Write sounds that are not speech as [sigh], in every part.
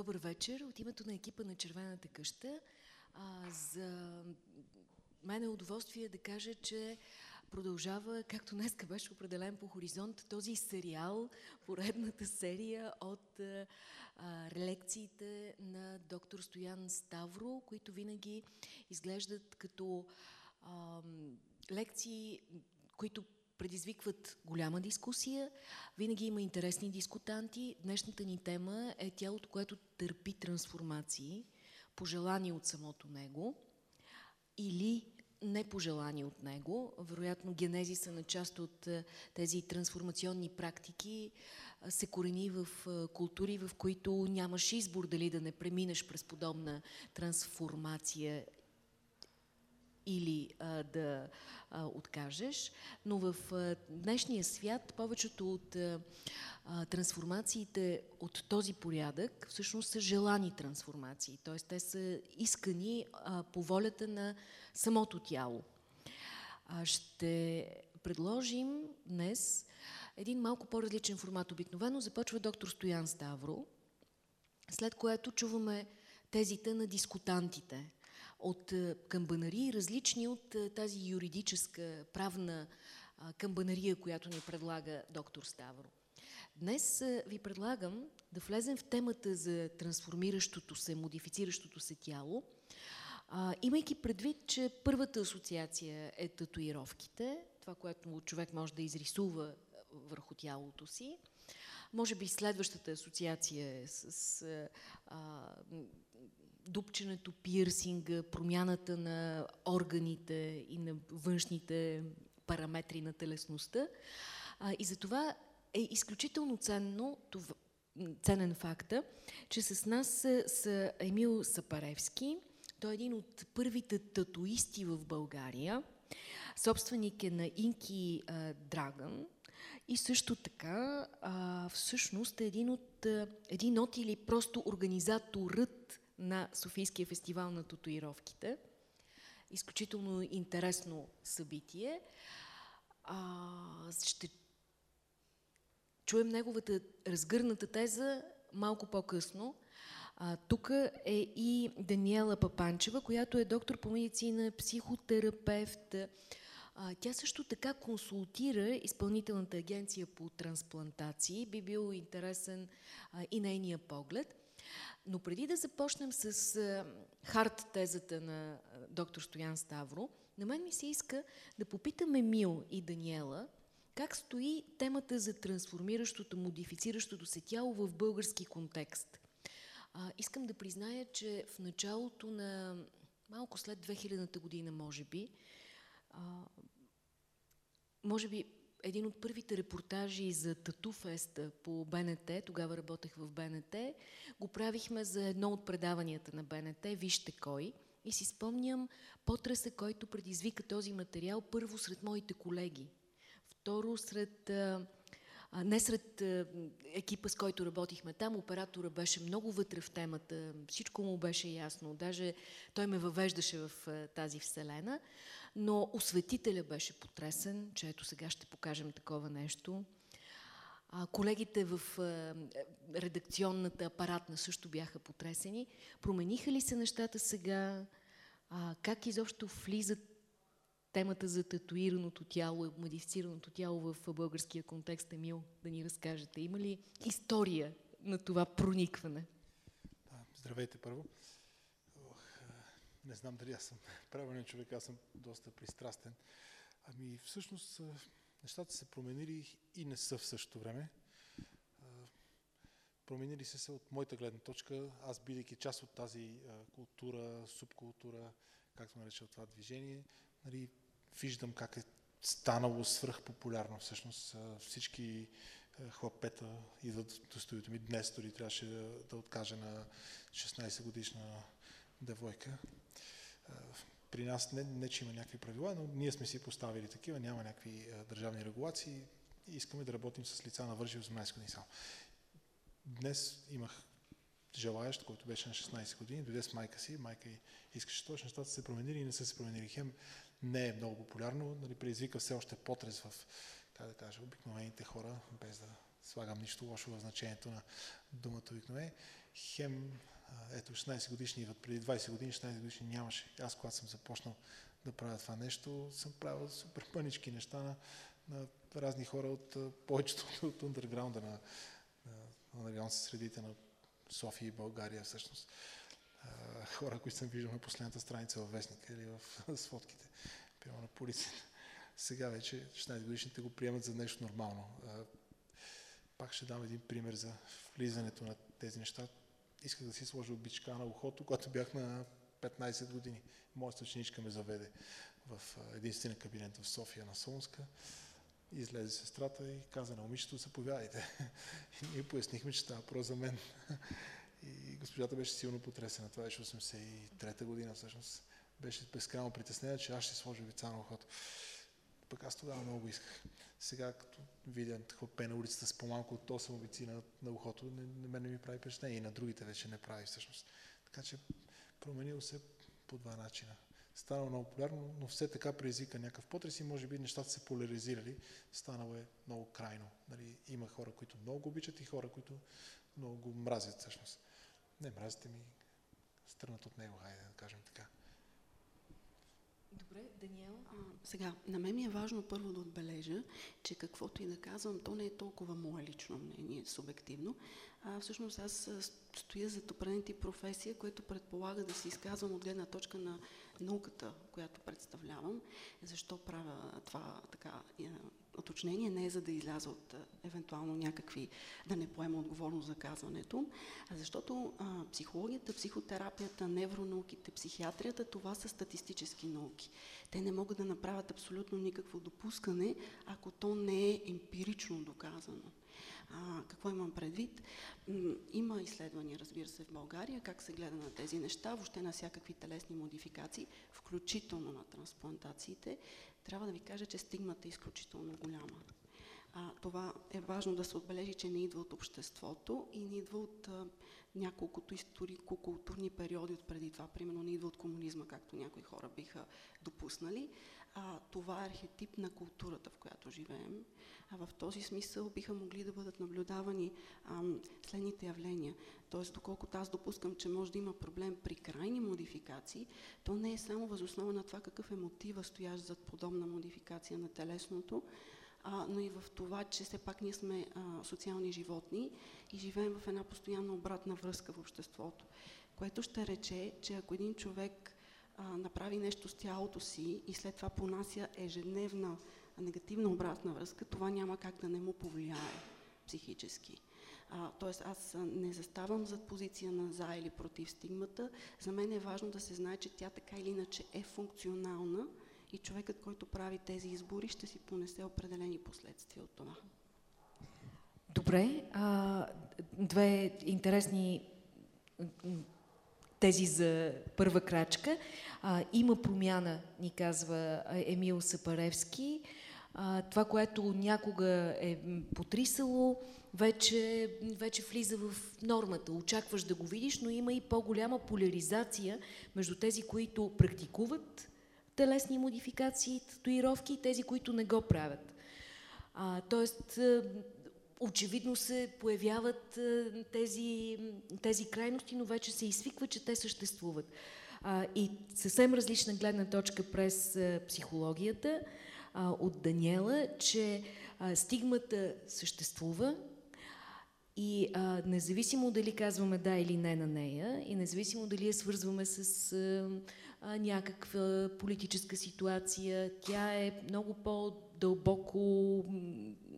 Добър вечер. От името на екипа на Червената къща а, за мен е удоволствие да кажа, че продължава, както днеска беше определен по хоризонт, този сериал, поредната серия от а, лекциите на доктор Стоян Ставро, които винаги изглеждат като а, лекции, които предизвикват голяма дискусия. Винаги има интересни дискутанти. Днешната ни тема е тялото, което търпи трансформации, пожелани от самото него или непожелани от него. Вероятно генезиса на част от тези трансформационни практики се корени в култури, в които нямаш избор дали да не преминеш през подобна трансформация или а, да а, откажеш, но в а, днешния свят повечето от а, трансформациите от този порядък всъщност са желани трансформации, т.е. те са искани а, по волята на самото тяло. А, ще предложим днес един малко по-различен формат. Обикновено започва доктор Стоян Ставро, след което чуваме тезите на дискутантите от камбанарии, различни от тази юридическа, правна камбанария, която ни предлага доктор Ставро. Днес ви предлагам да влезем в темата за трансформиращото се, модифициращото се тяло, имайки предвид, че първата асоциация е татуировките, това, което човек може да изрисува върху тялото си. Може би следващата асоциация е с, с а, дупченето, пирсинга, промяната на органите и на външните параметри на телесността. А, и затова е изключително ценно това, ценен факта, че с нас са, са Емил Сапаревски. Той е един от първите татуисти в България. Собственик е на Инки Драгън. И също така, а, всъщност е един от, един от или просто организаторът на Софийския фестивал на татуировките. Изключително интересно събитие. А, ще чуем неговата разгърната теза малко по-късно. Тук е и Даниела Папанчева, която е доктор по медицина, психотерапевт. А, тя също така консултира изпълнителната агенция по трансплантации. Би бил интересен а, и нейния поглед. Но преди да започнем с хард тезата на доктор Стоян Ставро, на мен ми се иска да попитаме Мил и Даниела как стои темата за трансформиращото, модифициращото се тяло в български контекст. А, искам да призная, че в началото на малко след 2000-та година, може би, а, може би един от първите репортажи за Тату Феста по БНТ, тогава работех в БНТ, го правихме за едно от предаванията на БНТ, Вижте кой. И си спомням потреса, който предизвика този материал първо сред моите колеги, второ сред не сред екипа, с който работихме там, оператора беше много вътре в темата, всичко му беше ясно, даже той ме въвеждаше в тази вселена, но осветителя беше потресен, че ето сега ще покажем такова нещо. А, колегите в а, редакционната апаратна също бяха потресени. Промениха ли се нещата сега? А, как изобщо влизат темата за татуираното тяло, модифицираното тяло в българския контекст, Емил, да ни разкажете? Има ли история на това проникване? Да, здравейте първо. не знам дали аз съм [laughs] правилен човек, аз съм доста пристрастен. Ами всъщност нещата се променили и не са в същото време. Променили се се от моята гледна точка, аз бидейки част от тази култура, субкултура, както нареча това движение, нали, виждам как е станало свръхпопулярно. Всъщност всички хлапета идват до студиото ми. Днес дори трябваше да, да откажа на 16 годишна девойка. При нас не, не, че има някакви правила, но ние сме си поставили такива, няма някакви държавни регулации и искаме да работим с лица на вържи 18 години само. Днес имах желаящ, който беше на 16 години, дойде с майка си, майка и искаше точно, нещата се променили и не са се променили. Хем не е много популярно, нали, предизвика все още потрес в, как да кажа, обикновените хора, без да слагам нищо лошо в значението на думата обикновение. Хем, ето 16 годишни, преди 20 години 16 годишни нямаше. Аз когато съм започнал да правя това нещо, съм правил супер пънички неща на, на разни хора от повечето от underground на, на, на средите на София и България всъщност. Хора, които съм виждал на последната страница във вестника или в [laughs] сводките, прямо на полицията. Сега вече 16 годишните го приемат за нещо нормално. Пак ще дам един пример за влизането на тези неща. Исках да си сложа обичка на ухото, когато бях на 15 години. Моята ученичка ме заведе в единствения кабинет в София на Солунска. Излезе сестрата и каза на момичето, заповядайте. [laughs] И ние пояснихме, че става про за мен. И госпожата беше силно потресена. Това беше 83-та година всъщност. Беше безкрайно притеснена, че аз ще сложа вица на ухото. Пък аз тогава много исках. Сега, като видя хлопе на улицата с по-малко от 8 обици на, на ухото, не, на мен не ми прави впечатление и на другите вече не прави всъщност. Така че променило се по два начина. Станало много популярно, но все така предизвика някакъв потрес и може би нещата се поляризирали. Станало е много крайно. Нали, има хора, които много го обичат и хора, които много го мразят всъщност. Не мразите ми, стърнат от него, хайде да кажем така. Добре, Даниела? А, сега, на мен ми е важно първо да отбележа, че каквото и да казвам, то не е толкова мое лично мнение, субективно. А, всъщност аз стоя за определен тип професия, което предполага да се изказвам от гледна точка на науката, която представлявам. Защо правя това така уточнение? Не е за да изляза от евентуално някакви, да не поема отговорност за казването, а защото а, психологията, психотерапията, невронауките, психиатрията, това са статистически науки. Те не могат да направят абсолютно никакво допускане, ако то не е емпирично доказано. А, какво имам предвид? Има изследвания, разбира се, в България, как се гледа на тези неща, въобще на всякакви телесни модификации, включително на трансплантациите. Трябва да ви кажа, че стигмата е изключително голяма. А, това е важно да се отбележи, че не идва от обществото и не идва от а, няколкото историко-културни периоди от преди това. Примерно не идва от комунизма, както някои хора биха допуснали. А, това е архетип на културата, в която живеем. А в този смисъл биха могли да бъдат наблюдавани ам, следните явления. Тоест, доколкото аз допускам, че може да има проблем при крайни модификации, то не е само възоснова на това какъв е мотива стоящ зад подобна модификация на телесното, а, но и в това, че все пак ние сме а, социални животни и живеем в една постоянна обратна връзка в обществото, което ще рече, че ако един човек а, направи нещо с тялото си и след това понася ежедневна негативна обратна връзка, това няма как да не му повлияе психически. Тоест аз не заставам зад позиция на за или против стигмата. За мен е важно да се знае, че тя така или иначе е функционална и човекът, който прави тези избори, ще си понесе определени последствия от това. Добре. А, две интересни тези за първа крачка. А, има промяна, ни казва Емил Сапаревски. А, това, което някога е потрисало, вече, вече влиза в нормата. Очакваш да го видиш, но има и по-голяма поляризация между тези, които практикуват телесни модификации, татуировки и тези, които не го правят. Тоест, очевидно се появяват тези, тези крайности, но вече се изсвиква, че те съществуват. И съвсем различна гледна точка през психологията а, от Даниела, че стигмата съществува и независимо дали казваме да или не на нея и независимо дали я свързваме с а, някаква политическа ситуация, тя е много по-дълбоко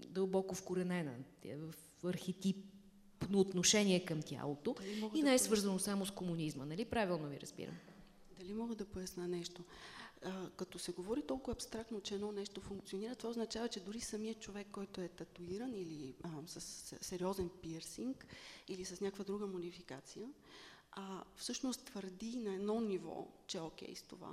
дълбоко вкоренена е в архетипно отношение към тялото и не е свързано само с комунизма. Нали? Правилно ви разбирам. Дали мога да поясна нещо? а, като се говори толкова абстрактно, че едно нещо функционира, това означава, че дори самият човек, който е татуиран или а, с сериозен пирсинг или с някаква друга модификация, а, всъщност твърди на едно ниво, че е окей с това,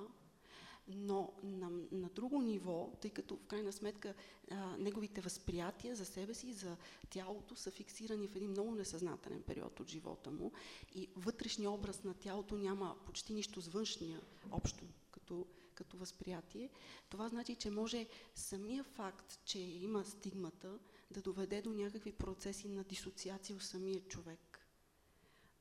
но на, на друго ниво, тъй като в крайна сметка а, неговите възприятия за себе си, за тялото са фиксирани в един много несъзнателен период от живота му и вътрешния образ на тялото няма почти нищо с външния общо като като възприятие, това значи, че може самия факт, че има стигмата, да доведе до някакви процеси на дисоциация у самия човек.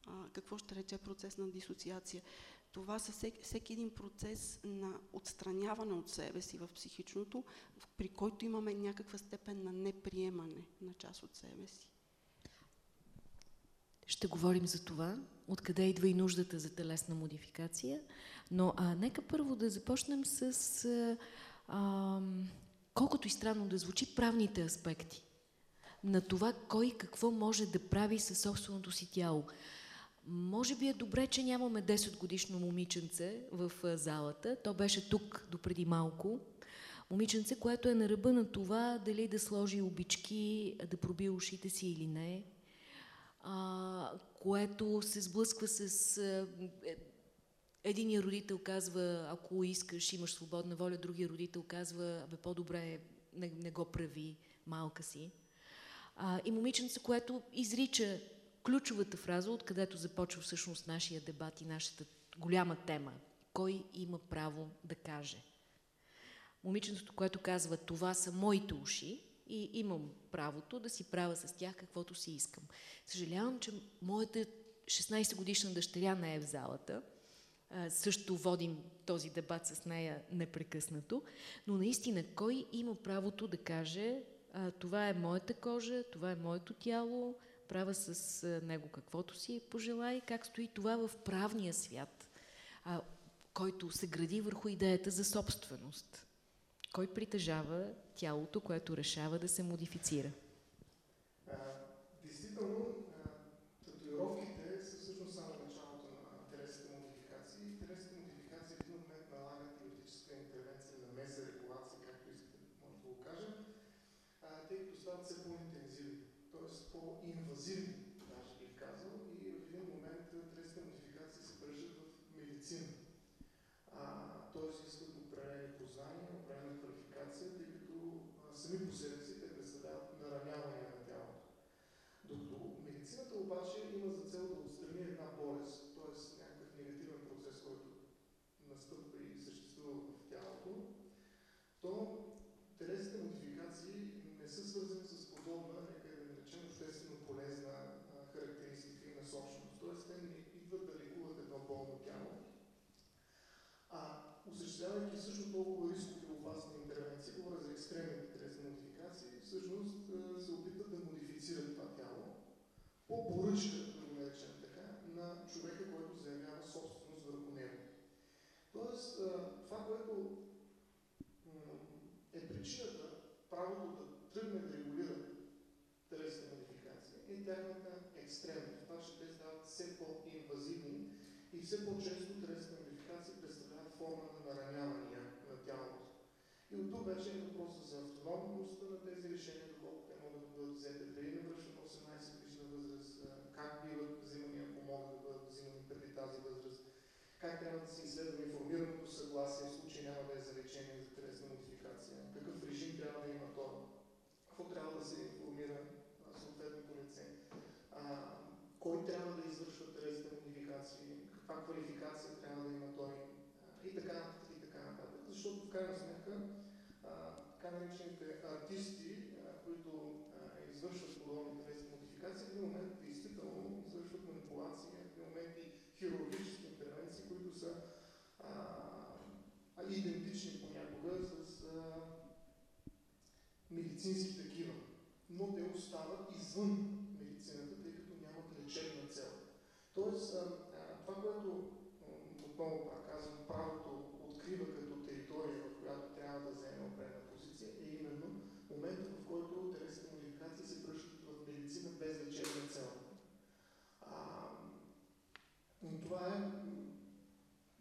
А, какво ще рече процес на дисоциация? Това са всеки, всеки един процес на отстраняване от себе си в психичното, при който имаме някаква степен на неприемане на част от себе си. Ще говорим за това, откъде идва и нуждата за телесна модификация, но а, нека първо да започнем с а, колкото и странно да звучи правните аспекти на това кой какво може да прави със собственото си тяло. Може би е добре, че нямаме 10 годишно момиченце в залата. То беше тук допреди малко. Момиченце, което е на ръба на това дали да сложи обички, да проби ушите си или не. А, което се сблъсква с... Е, единият родител казва, ако искаш, имаш свободна воля, другия родител казва, бе по-добре не, не го прави малка си. А, и момиченце, което изрича ключовата фраза, откъдето започва всъщност нашия дебат и нашата голяма тема. Кой има право да каже? Момиченцето, което казва, това са моите уши и имам правото да си правя с тях каквото си искам. Съжалявам, че моята 16 годишна дъщеря не е в залата. също водим този дебат с нея непрекъснато, но наистина кой има правото да каже това е моята кожа, това е моето тяло, правя с него каквото си пожелай, как стои това в правния свят, а, който се гради върху идеята за собственост. Кой притежава тялото, което решава да се модифицира? действително, осъществявайки също толкова рискови и опасни интервенции, говоря за екстремните телесни модификации, всъщност се опитват да модифицират това тяло по поръчка, да го наречем така, на човека, който заявява собственост върху него. Тоест, това, което е причината правото да тръгне да регулира телесна модификация е тяхната екстремност. Това, че те стават все по-инвазивни и все по-често телесна модификация представляват форма на наранявания на тялото. И от тук вече е въпроса за автономността на тези решения, доколко те могат да бъдат взети, дали навършват 18 годишна възраст, как биват взимани, ако могат да бъдат взимани преди тази възраст, как трябва да се изследва информираното съгласие, в случай няма да е за лечение за телесна модификация, какъв режим трябва да има то, какво трябва да се информира съответното лице, а, кой трябва да извършва телесните модификации, каква квалификация трябва да има той и така нататък защото в крайна сметка така наречените артисти, които извършват подобни телесни модификации, в един момент действително извършват манипулации, в един момент и хирургически интервенции, които са а, идентични понякога с а, медицински такива. Но те остават извън медицината, тъй като нямат лечебна цел. Тоест, а, това, което отново пак казвам, правото открива като територия, в която трябва да вземе определена позиция, е именно момента, в който телесните модификации се връщат в медицина без лечебна цел. А, това е...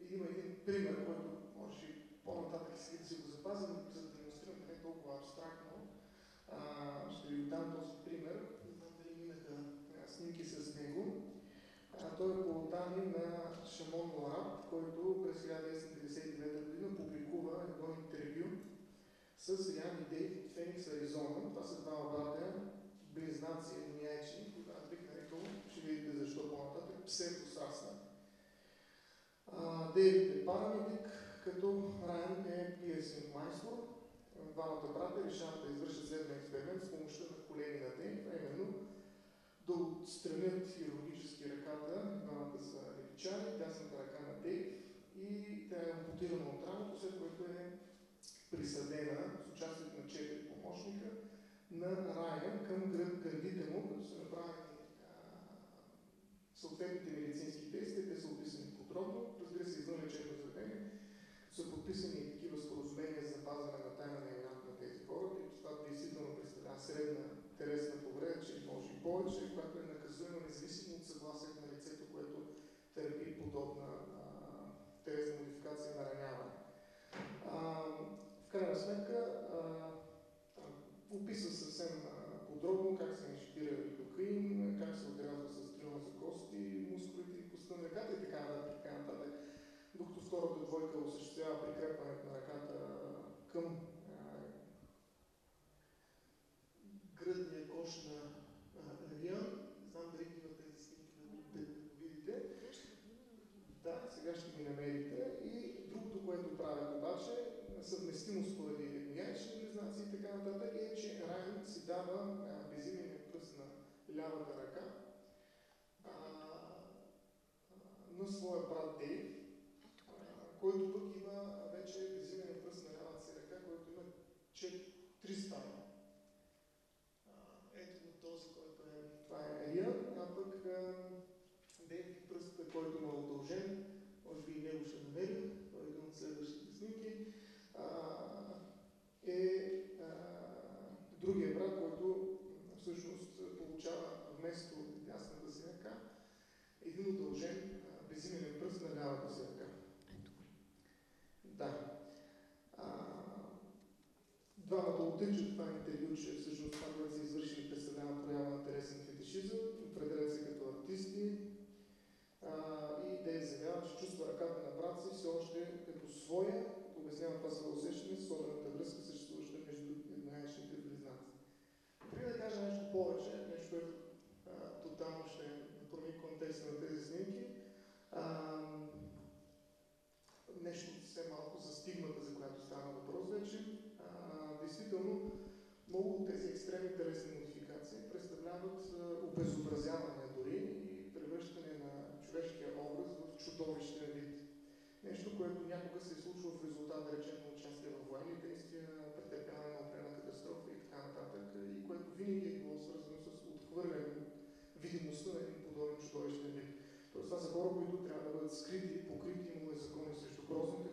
Има един пример, който на Шамон Лараб, който през 1999 година публикува едно интервю с Ян и Дейвид Феникс, Аризона. Това са двама брата, близнаци и миячи, които аз бих нарекал, ще видите защо по-нататък, псевдосасна. Дейвид е парамедик, като Райан е пиесинг майстор. Двамата брата решават да извършат следния експеримент с помощта на колеги на Дейв, а именно да отстранят хирургически ръката на печали, дясната ръка на Дей и тя е ампутирана от рамото, след което е присъдена с участието на четири помощника на Райан към гръб, гърдите му, като са направени съответните медицински действия, те са описани подробно, разбира се, извън лечебно заведение, са подписани такива споразумения за запазване на тайна на имената на тези хора, тъй това действително представлява средна телесна повреда, че може и повече, която е наказуема независимо от съгласието търпи подобна тези модификация на раняване. В крайна сметка, описа съвсем подробно как се инжектира лидокаин, как се отрязва с трюма за кости, мускулите и коста на ръката и така нататък. Докато втората двойка осъществява прикрепването на ръката към para ter quando Да. А, двамата отричат това е интервю, че всъщност това, което са извършили, представлява проява на интересен фетишизъм, определят се като артисти а, и да заявяват, че чувства ръката на брат си все още е като своя, обяснява това своеусещане, с много от тези екстремни телесни модификации представляват е, обезобразяване дори и превръщане на човешкия образ в чудовищен вид. Нещо, което някога се е случило в резултат, да речем, на участие в военни действия, претърпяване на определена катастрофа и така нататък, е, и което винаги е било свързано с отхвърляне видимостта на един подобен чудовищен вид. Тоест това са хора, които трябва да бъдат скрити, покрити, имало закони срещу грозното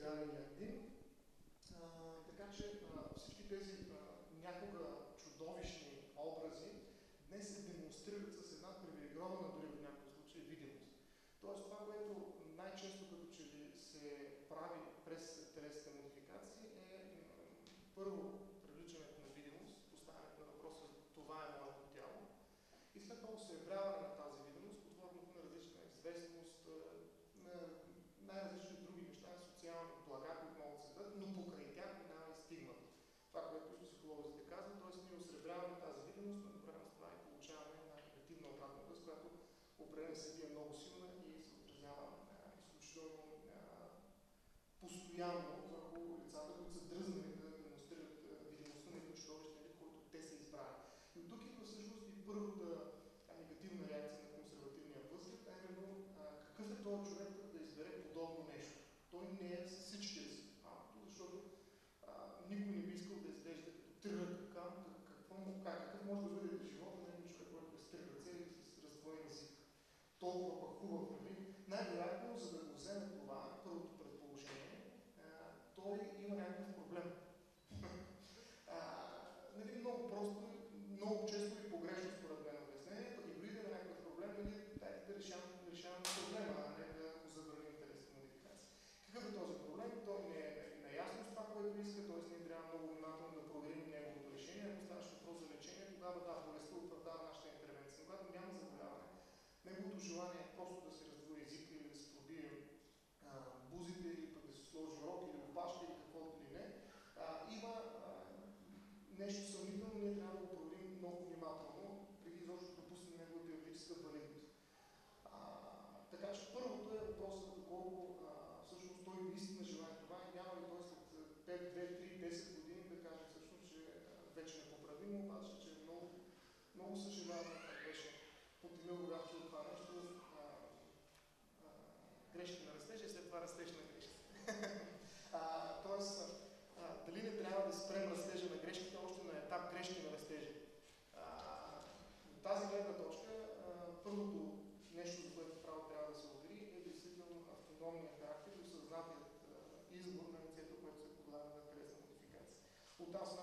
done in young много съжалявам, това беше подпилил когато от това нещо грешки на растежа и след това растеж на грешките. [laughs] Тоест, а, дали не трябва да спрем растежа на грешките още на етап грешки на растежа? От тази гледна точка, първото нещо, за което право трябва да се удари, е действително автономния характер и осъзнатият избор на лицето, което се подлага на телесна модификация. От тази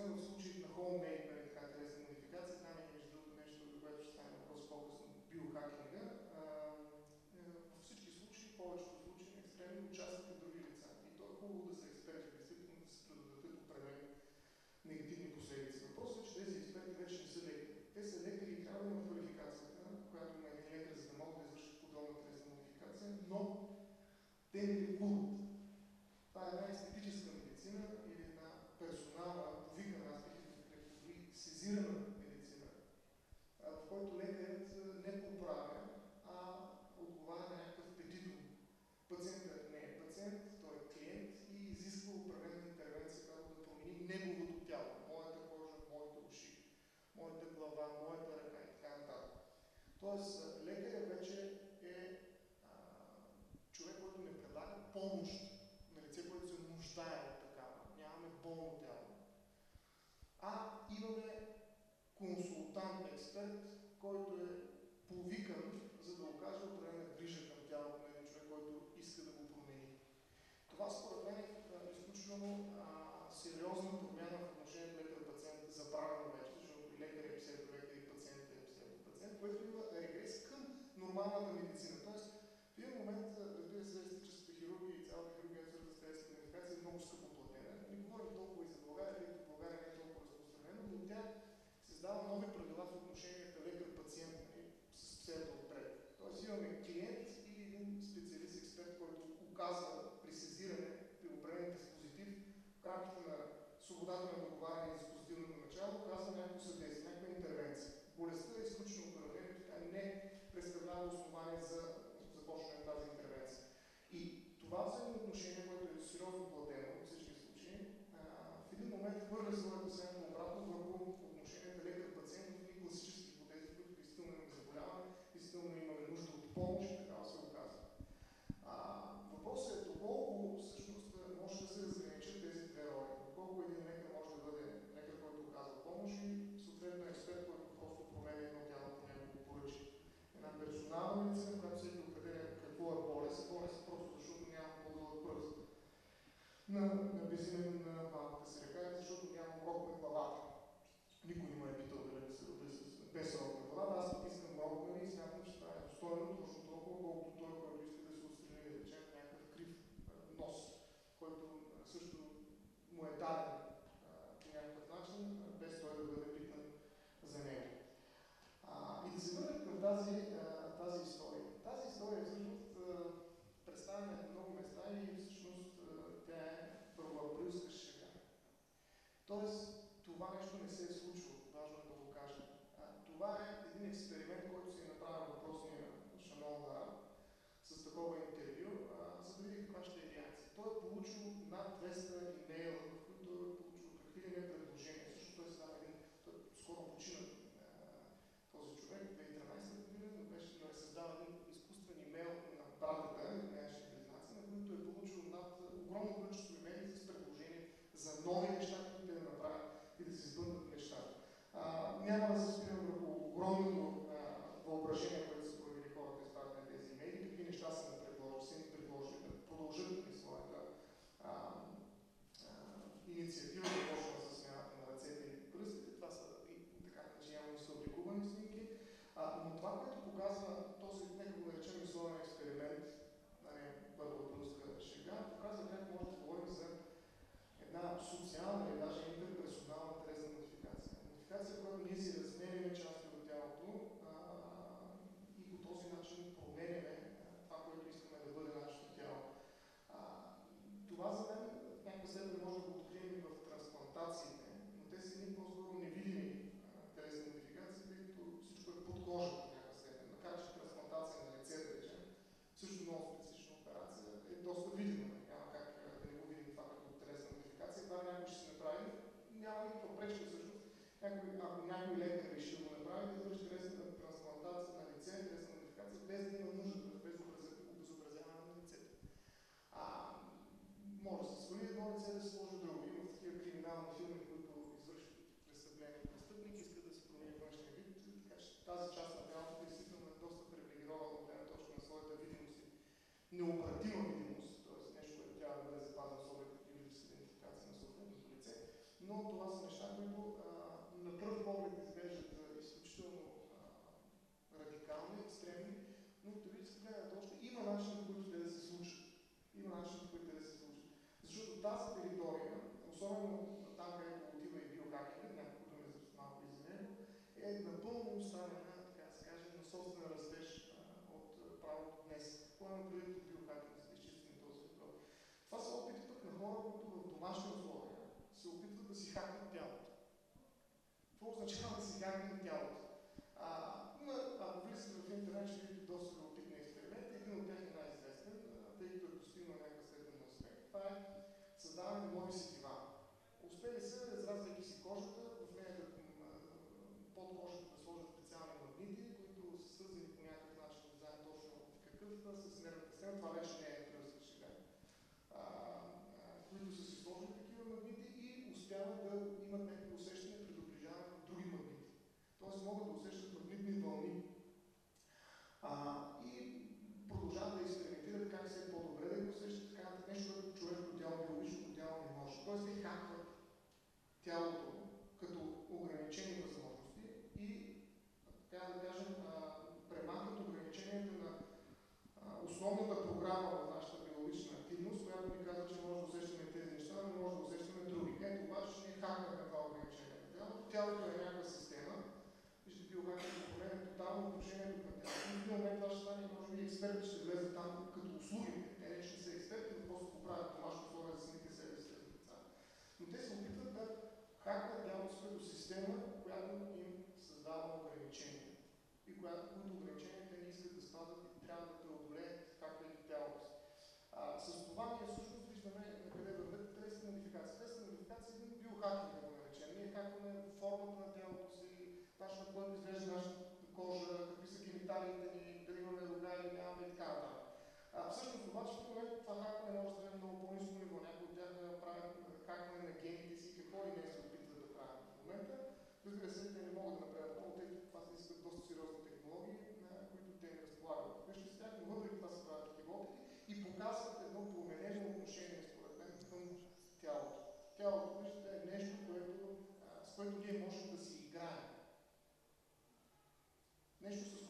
Deus Тоест, лекаря вече е а, човек, който не предлага помощ на лице, което се нуждае от такава. Нямаме болно тяло. А имаме консултант, експерт, който е повикан, за да окаже определена грижа към тялото на един човек, който иска да го промени. Това според мен е изключително сериозна планами медицини.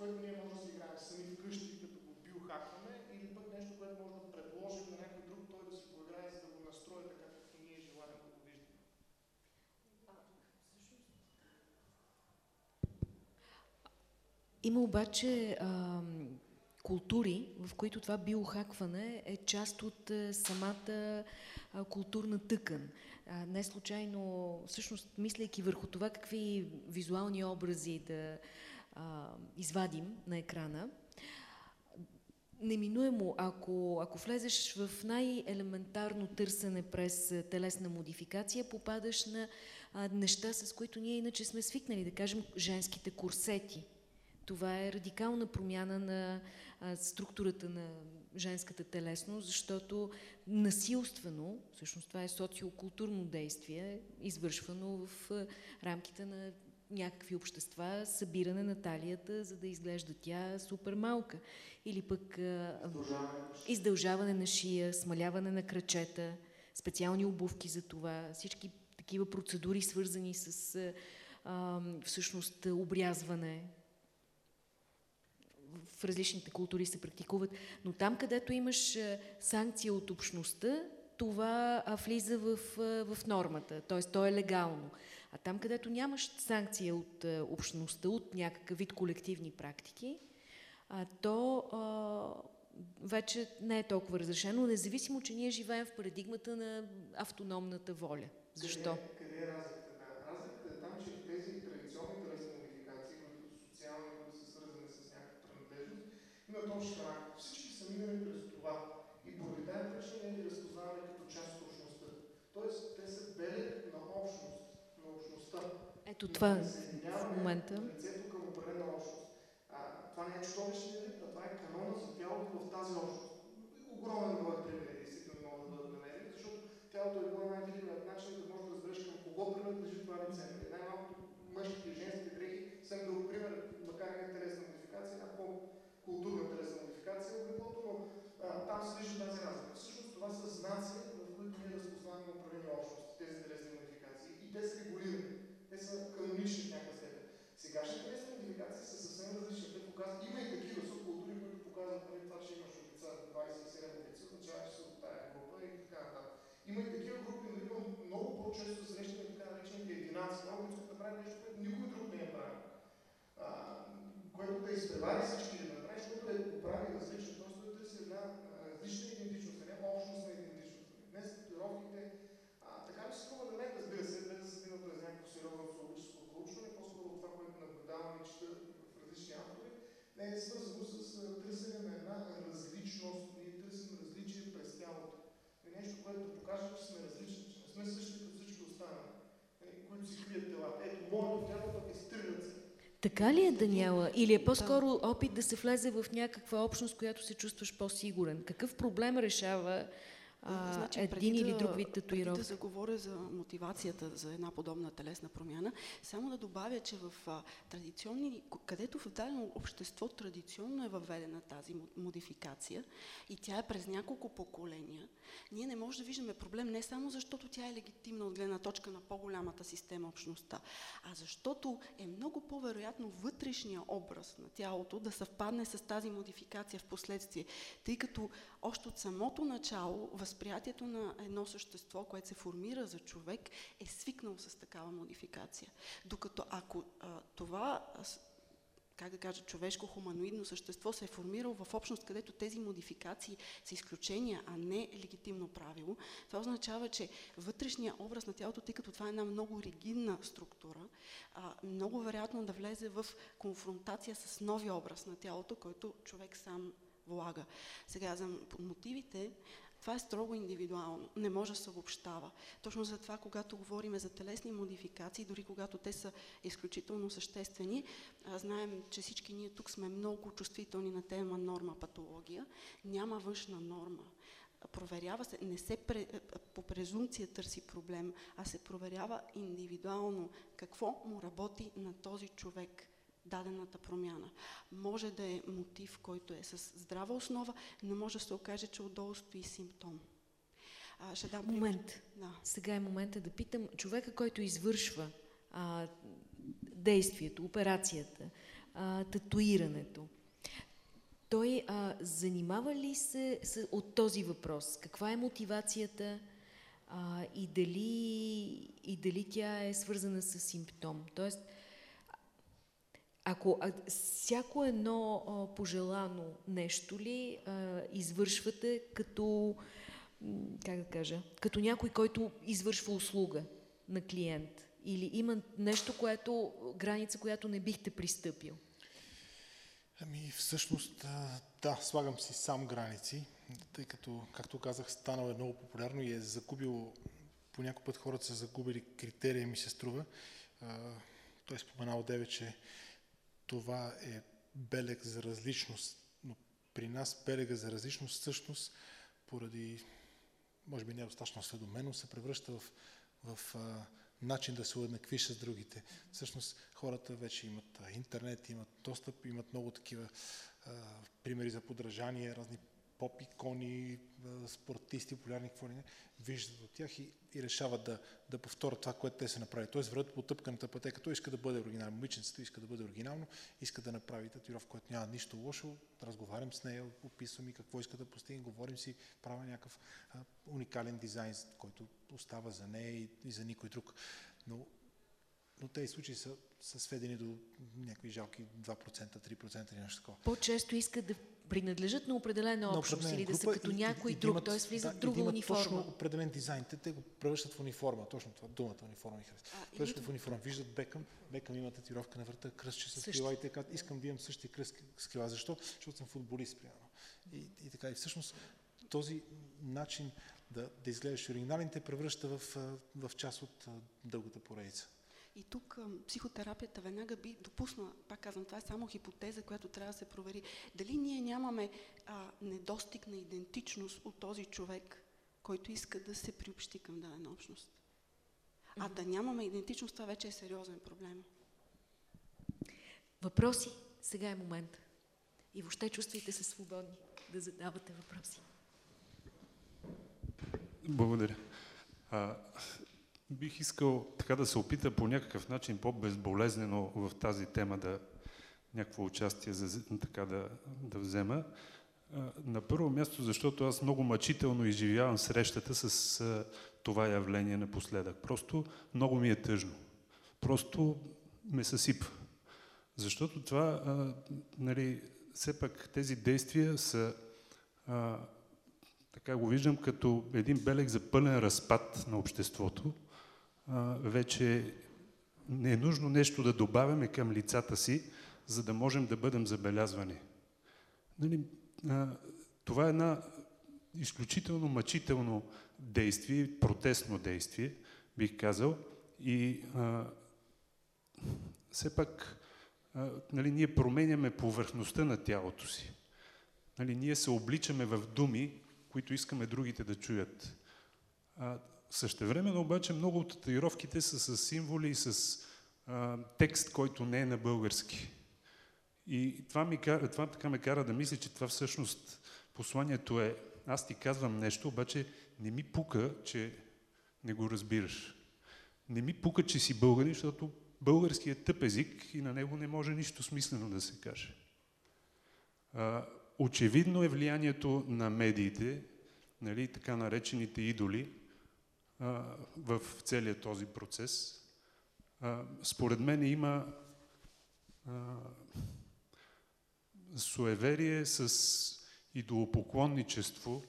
Което ние можем да си играем сами вкъщи, като го биохакваме, или пък нещо, което може да предложим на някой друг, той да си го играе, за да го настрои така, както ние желаем да го виждаме. Има обаче а, култури, в които това биохакване е част от а, самата а, културна тъкан. А, не случайно, всъщност, мислейки върху това какви визуални образи да а, извадим на екрана, неминуемо, ако, ако влезеш в най-елементарно търсене през телесна модификация, попадаш на а, неща, с които ние иначе сме свикнали, да кажем женските курсети. Това е радикална промяна на а, структурата на женската телесност, защото насилствено, всъщност това е социокултурно действие, извършвано в а, рамките на някакви общества, събиране на талията, за да изглежда тя супер малка. Или пък а, издължаване на шия, смаляване на кръчета, специални обувки за това, всички такива процедури, свързани с а, всъщност обрязване, в различните култури се практикуват, но там, където имаш санкция от общността, това влиза в, в нормата, т.е. то е легално. А там, където нямаш санкция от общността, от някакъв вид колективни практики, то вече не е толкова разрешено, независимо, че ние живеем в парадигмата на автономната воля. Защо? Къде, е разликата? Разликата е там, че тези традиционни модификации, които социални, са свързани с някаква принадлежност, имат общ характер. Всички са минали през това. И поради тази причина ние ги разпознаваме като част от общността. Тоест, те са белег на общност, на общността. Ето това в момента. Лицето към определена общност. Това не е чудовищен вид, а това е канона за тялото в тази общност. Огромен брой примери действително могат да бъдат намерени, защото тялото е било най-видимият начин да можеш да разбереш към кого принадлежи това лице. Нали, Най-малкото мъжките и женските дрехи, съм друг пример, макар и не телесна модификация, една по-културна телесна модификация, облеклото, но а, там се вижда тази разлика. Всъщност това са знаци, в които ние разпознаваме определени общности, тези телесни модификации. И те са регулирани. Те са канонични в някаква степен. Сегашните телесни модификации са съвсем показват, има и такива субкултури, които показват нали, това, че имаш от лица 27 лица, означава, че са от тая група и така нататък. Има и такива групи, нали, но много по-често срещаме така наречените единаци, много искат да правят нещо, което никой друг не е правил. Което да изпревари всички да направи, защото да го прави различно. Тоест да търси една различна идентичност, а не общностна идентичност. Днес татуировките, а, така ми се струва на мен, разбира се, без да се мина през някакво сериозно социологическо проучване, по-скоро това, което наблюдавам и чета в различни автори, не е свързано с а, търсене на една различност. Ние търсим различие през тялото. Е нещо, което да покаже, че сме различни, че не сме същи като всички останали, нали, които си крият телата. Ето, моето тяло пък е стрелец. Така ли е, Даниела? Или е по-скоро опит да се влезе в някаква общност, която се чувстваш по-сигурен? Какъв проблем решава а, значи, един преди или да- друг вид Преди да татуировка? заговоря за мотивацията за една подобна телесна промяна, само да добавя, че в а, традиционни, където в дадено общество традиционно е въведена тази мо- модификация и тя е през няколко поколения, ние не можем да виждаме проблем не само защото тя е легитимна от гледна точка на по-голямата система общността, а защото е много по-вероятно вътрешния образ на тялото да съвпадне с тази модификация в последствие, тъй като още от самото начало възприятието на едно същество, което се формира за човек, е свикнало с такава модификация. Докато ако а, това как да кажа, човешко хуманоидно същество се е формирало в общност, където тези модификации са изключения, а не легитимно правило, това означава, че вътрешния образ на тялото, тъй като това е една много ригидна структура, а, много вероятно да влезе в конфронтация с нови образ на тялото, който човек сам влага. Сега за мотивите, това е строго индивидуално, не може да се обобщава. Точно затова, когато говорим за телесни модификации, дори когато те са изключително съществени, знаем, че всички ние тук сме много чувствителни на тема норма патология, няма външна норма. Проверява се, не се пре, по презумпция търси проблем, а се проверява индивидуално какво му работи на този човек дадената промяна. Може да е мотив, който е с здрава основа, но може да се окаже, че отдолу стои симптом. А, ще дам. Момент. Да. Сега е момента да питам човека, който извършва а, действието, операцията, а, татуирането. Той а, занимава ли се с, от този въпрос? Каква е мотивацията а, и, дали, и дали тя е свързана с симптом? Тоест, ако а, всяко едно а, пожелано нещо ли а, извършвате като, как да кажа, като някой, който извършва услуга на клиент? Или има нещо, което, граница, която не бихте пристъпил? Ами всъщност, да, слагам си сам граници, тъй като, както казах, станало е много популярно и е загубило, по някой път хората са загубили критерия, ми се струва. той е споменал деве, че това е белег за различност, но при нас белега за различност всъщност поради, може би недостатъчно осведомено, се превръща в, в а, начин да се уеднаквиш с другите. Всъщност хората вече имат интернет, имат достъп, имат много такива а, примери за подражание, разни поп-икони, спортисти, популярни, какво ли не, виждат от тях и, и решават да, да повторят това, което те са направили. Тоест върват по тъпканата пътека. Той иска да бъде оригинално. Момиченцето иска да бъде оригинално, иска да направи татуировка, което няма нищо лошо. Разговарям с нея, описвам и какво иска да постигне, говорим си, правя някакъв уникален дизайн, който остава за нея и, и за никой друг. Но, но тези случаи са, са сведени до някакви жалки 2%, 3% или нещо такова. По-често искат да принадлежат на определена общност на или да са като някой и, друг, т.е. влизат да, в друга да униформа. точно определен дизайн. Те, те го превръщат в униформа. Точно това, думата униформа ми харесва. Превръщат в униформа. Виждат Бекъм, Бекъм има татуировка на врата, кръстче с крила и те казват, искам да имам същия кръст с крила. Защо? Защото съм футболист, примерно. И, и така. И всъщност този начин да, да изгледаш оригинален те превръща в, в част от дългата поредица. И тук психотерапията веднага би допуснала, пак казвам, това е само хипотеза, която трябва да се провери. Дали ние нямаме а, недостиг на идентичност от този човек, който иска да се приобщи към дадена общност. А да нямаме идентичност, това вече е сериозен проблем. Въпроси? Сега е момент. И въобще чувствайте се свободни да задавате въпроси. Благодаря. А, Бих искал така да се опита по някакъв начин по-безболезнено в тази тема да някакво участие за, така да, да взема. На първо място, защото аз много мъчително изживявам срещата с това явление напоследък. Просто много ми е тъжно. Просто ме съсипва. Защото това, а, нали, все пак тези действия са, а, така го виждам, като един белег за пълен разпад на обществото, вече не е нужно нещо да добавяме към лицата си, за да можем да бъдем забелязвани. Нали, това е една изключително мъчително действие, протестно действие, бих казал. И а, все пак а, нали, ние променяме повърхността на тялото си. Нали, ние се обличаме в думи, които искаме другите да чуят. А, Същевременно обаче много от татуировките са с символи и с а, текст, който не е на български. И това, ми, това така ме кара да мисля, че това всъщност посланието е аз ти казвам нещо, обаче не ми пука, че не го разбираш. Не ми пука, че си българин, защото български е тъп език и на него не може нищо смислено да се каже. А, очевидно е влиянието на медиите, нали, така наречените идоли, в целия този процес. Според мен има суеверие с идолопоклонничество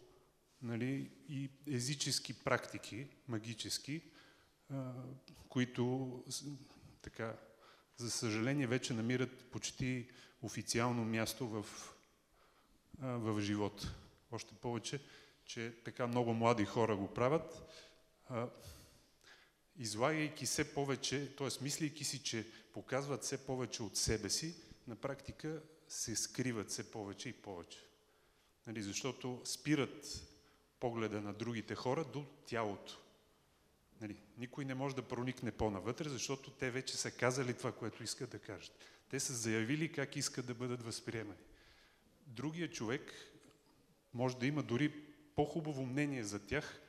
нали, и езически практики, магически, които така, за съжаление вече намират почти официално място в, в живота. Още повече, че така много млади хора го правят излагайки все повече, т.е. мислейки си, че показват все повече от себе си, на практика се скриват все повече и повече. Нали, защото спират погледа на другите хора до тялото. Нали, никой не може да проникне по-навътре, защото те вече са казали това, което искат да кажат. Те са заявили как искат да бъдат възприемани. Другия човек може да има дори по-хубаво мнение за тях,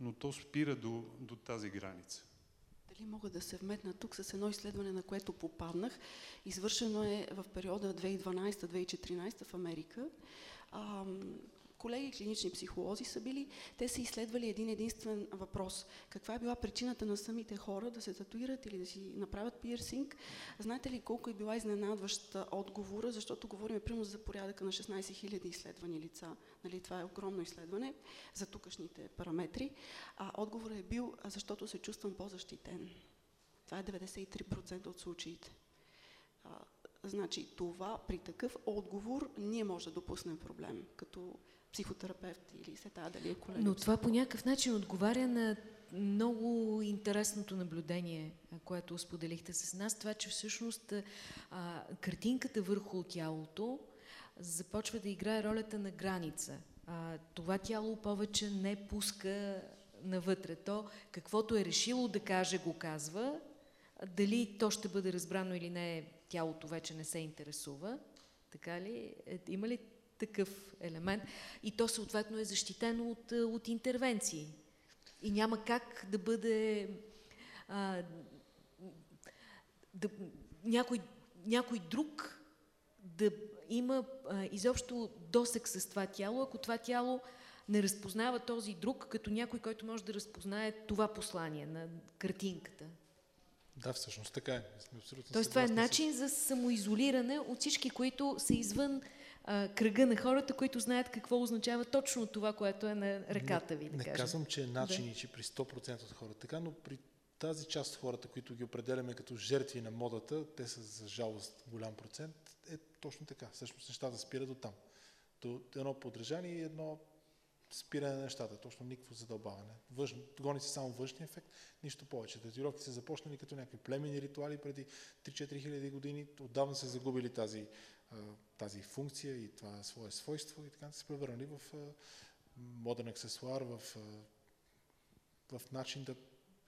но то спира до, до тази граница. Дали мога да се вметна тук с едно изследване, на което попаднах. Извършено е в периода 2012-2014 в Америка. Ам, колеги клинични психолози са били, те са изследвали един единствен въпрос. Каква е била причината на самите хора да се татуират или да си направят пирсинг? Знаете ли колко е била изненадваща отговора, защото говорим примерно за порядъка на 16 000 изследвани лица. Нали, това е огромно изследване за тукашните параметри. А отговорът е бил, защото се чувствам по-защитен. Това е 93% от случаите. Значи това при такъв отговор ние може да допуснем проблем, като психотерапевт или се тази дали е колега. Но това по някакъв начин отговаря на много интересното наблюдение, което споделихте с нас, това, че всъщност а, картинката върху тялото започва да играе ролята на граница. А, това тяло повече не пуска навътре. То, каквото е решило да каже, го казва. Дали то ще бъде разбрано или не, тялото вече не се интересува. Така ли? Е, има ли такъв елемент? И то съответно е защитено от, от интервенции. И няма как да бъде а, да, някой, някой друг да има а, изобщо досек с това тяло, ако това тяло не разпознава този друг като някой, който може да разпознае това послание на картинката. Да, всъщност така е. Сме абсолютно Тоест това е начин за самоизолиране от всички, които са извън а, кръга на хората, които знаят какво означава точно това, което е на ръката ви. Да не кажем. казвам, че е начин да. и че при 100% от хората така, но при тази част от хората, които ги определяме като жертви на модата, те са за жалост голям процент, е точно така. Всъщност нещата спират до там. До едно подражание и едно спиране на нещата, точно никакво задълбаване. Въж, гони се само външния ефект, нищо повече. Татуировките са започнали като някакви племени ритуали преди 3-4 хиляди години, отдавна са загубили тази, тази функция и това свое свойство и така се превърнали в моден аксесуар, в, в начин да,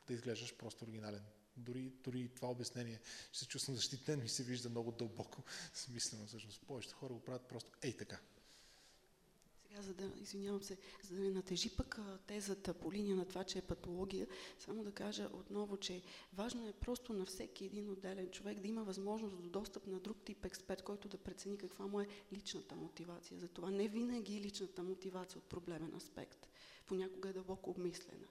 да изглеждаш просто оригинален. Дори, дори това обяснение, ще се чувствам защитен, ми се вижда много дълбоко [laughs] смислено. Всъщност повечето хора го правят просто ей така. Сега, за да, извинявам се, за да не натежи пък тезата по линия на това, че е патология, само да кажа отново, че важно е просто на всеки един отделен човек да има възможност до достъп на друг тип експерт, който да прецени каква му е личната мотивация. Затова не винаги личната мотивация от проблемен аспект. Понякога е дълбоко обмислена.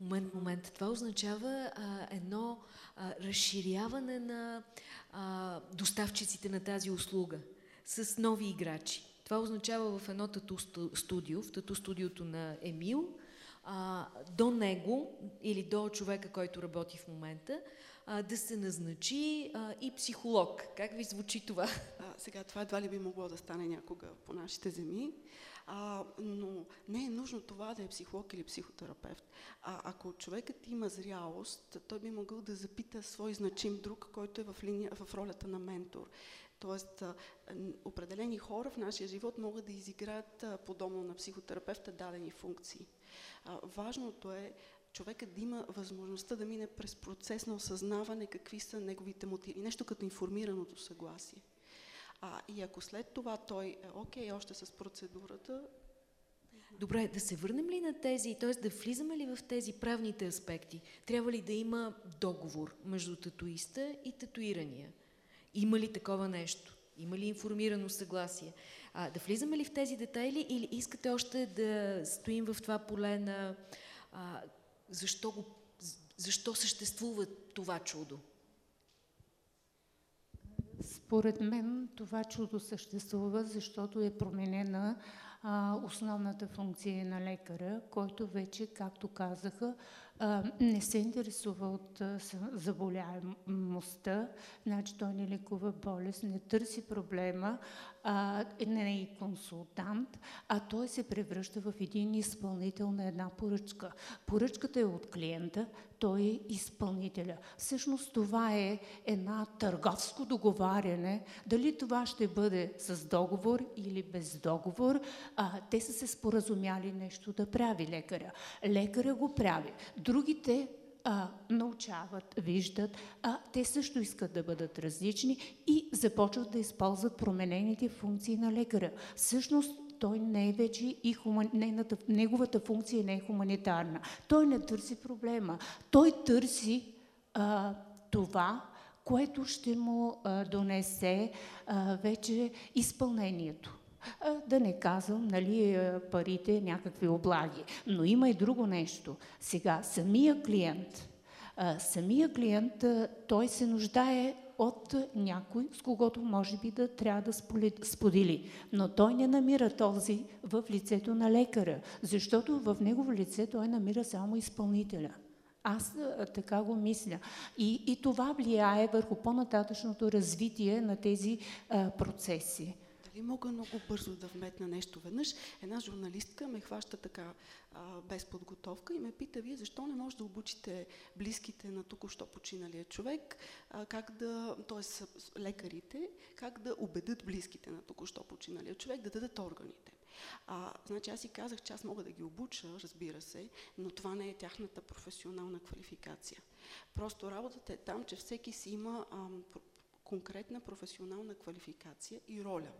Момент, момент. Това означава а, едно а, разширяване на а, доставчиците на тази услуга с нови играчи. Това означава в едно тату студио, в тату студиото на Емил, а, до него или до човека, който работи в момента, а, да се назначи а, и психолог. Как ви звучи това? А, сега това едва ли би могло да стане някога по нашите земи, а, но не е нужно това да е психолог или психотерапевт. А, ако човекът има зрялост, той би могъл да запита свой значим друг, който е в, линия, в ролята на ментор. Тоест, определени хора в нашия живот могат да изиграят подобно на психотерапевта дадени функции. Важното е човекът да има възможността да мине през процес на осъзнаване какви са неговите мотиви. Нещо като информираното съгласие. А, и ако след това той е окей още с процедурата, Добре, да се върнем ли на тези, т.е. да влизаме ли в тези правните аспекти? Трябва ли да има договор между татуиста и татуирания? Има ли такова нещо? Има ли информирано съгласие? А, да влизаме ли в тези детайли или искате още да стоим в това поле на а, защо, го, защо съществува това чудо? Според мен това чудо съществува, защото е променена а, основната функция на лекаря, който вече, както казаха, а, не се интересува от а, заболяемостта, значи той не лекува болест, не търси проблема, а, не е и консултант, а той се превръща в един изпълнител на една поръчка. Поръчката е от клиента, той е изпълнителя. Всъщност това е една търговско договаряне. Дали това ще бъде с договор или без договор, а, те са се споразумяли нещо да прави лекаря. Лекаря го прави. Другите а, научават, виждат, а те също искат да бъдат различни и започват да използват променените функции на лекаря. Всъщност той не е вече и хуман... Неговата, неговата функция не е хуманитарна. Той не търси проблема. Той търси а, това, което ще му а, донесе а, вече изпълнението. Да не казвам, нали, парите, някакви облаги. Но има и друго нещо. Сега, самия клиент, самия клиент, той се нуждае от някой, с когото може би да трябва да сподели. Но той не намира този в лицето на лекаря, защото в негово лице той намира само изпълнителя. Аз така го мисля. И, и това влияе върху по-нататъчното развитие на тези а, процеси. Дали мога много бързо да вметна нещо веднъж? Една журналистка ме хваща така а, без подготовка и ме пита, вие защо не може да обучите близките на току-що починалия човек, а, как да, т.е. лекарите, как да убедят близките на току-що починалия човек да дадат органите. А, значи аз си казах, че аз мога да ги обуча, разбира се, но това не е тяхната професионална квалификация. Просто работата е там, че всеки си има а, конкретна професионална квалификация и роля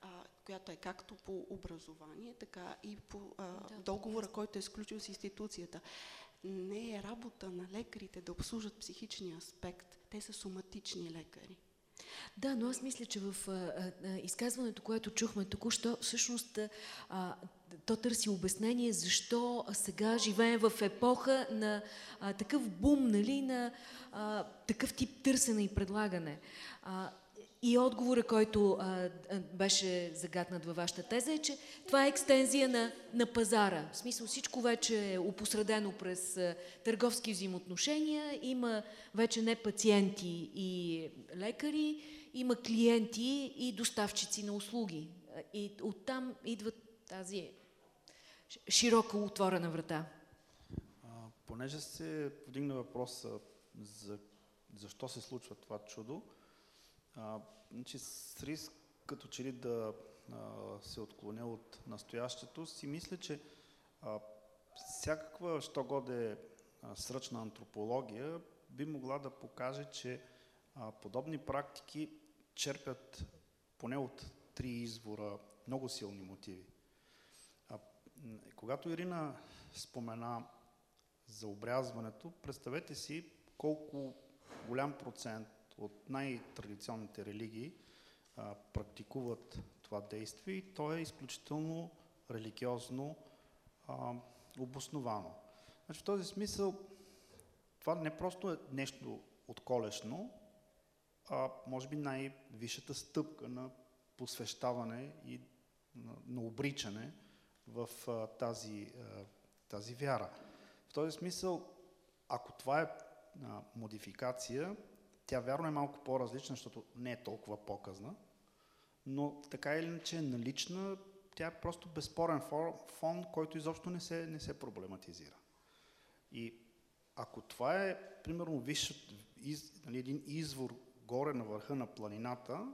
а, която е както по образование, така и по а, да, договора, който е сключил с институцията. Не е работа на лекарите да обслужат психичния аспект. Те са соматични лекари. Да, но аз мисля, че в а, а, изказването, което чухме току-що, всъщност а, то търси обяснение защо сега живеем в епоха на а, такъв бум, нали, на а, такъв тип търсене и предлагане. А, и отговора, който а, беше загаднат във вашата теза е, че това е екстензия на, на пазара. В смисъл всичко вече е опосредено през търговски взаимоотношения, има вече не пациенти и лекари, има клиенти и доставчици на услуги. И оттам идва тази широко отворена врата. А, понеже се подигна въпроса за защо се случва това чудо, а, значи, с риск като че ли да а, се отклоня от настоящето, си мисля, че а, всякаква, що годе сръчна антропология, би могла да покаже, че а, подобни практики черпят поне от три извора много силни мотиви. А, когато Ирина спомена за обрязването, представете си колко голям процент от най-традиционните религии а, практикуват това действие и то е изключително религиозно а, обосновано. Значи, в този смисъл това не просто е нещо отколешно, а може би най-висшата стъпка на посвещаване и на, на обричане в а, тази, а, тази вяра. В този смисъл, ако това е а, модификация, тя вярно е малко по-различна, защото не е толкова показна, но така или иначе е налична, тя е просто безспорен фон, който изобщо не се, не се проблематизира. И ако това е, примерно, висшът, из, нали, един извор горе на върха на планината,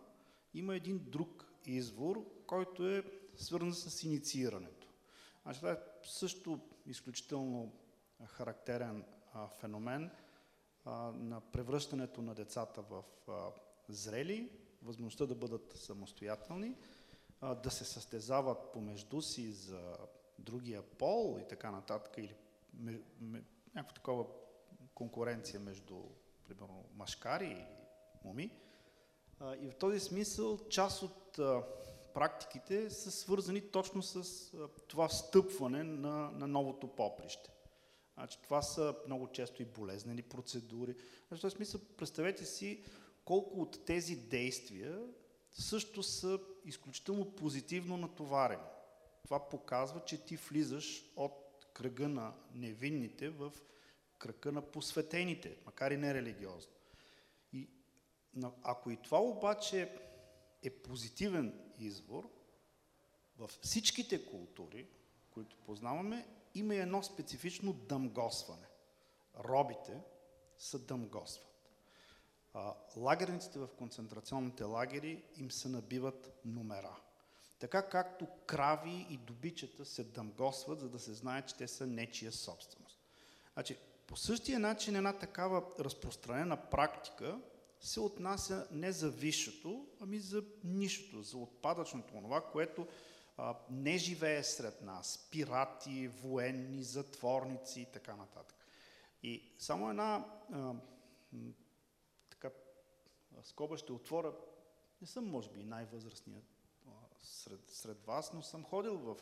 има един друг извор, който е свързан с инициирането. Значи това е също изключително характерен а, феномен – на превръщането на децата в зрели, възможността да бъдат самостоятелни, да се състезават помежду си за другия пол и така нататък, или някаква такова конкуренция между, примерно, машкари и моми. И в този смисъл част от практиките са свързани точно с това встъпване на, на новото поприще. Значи, това са много често и болезнени процедури. Значи, в смисъл, представете си колко от тези действия също са изключително позитивно натоварени. Това показва, че ти влизаш от кръга на невинните в кръга на посветените, макар и нерелигиозно. И ако и това обаче е позитивен извор, във всичките култури, които познаваме, има едно специфично дъмгосване. Робите са дъмгосват. лагерниците в концентрационните лагери им се набиват номера. Така както крави и добичета се дъмгосват, за да се знае, че те са нечия собственост. Значи, по същия начин една такава разпространена практика се отнася не за висшето, ами за нишото, за отпадъчното, това, което не живее сред нас, пирати, военни, затворници и така нататък. И само една а, така, скоба ще отворя, не съм може би най-възрастният сред, сред вас, но съм ходил в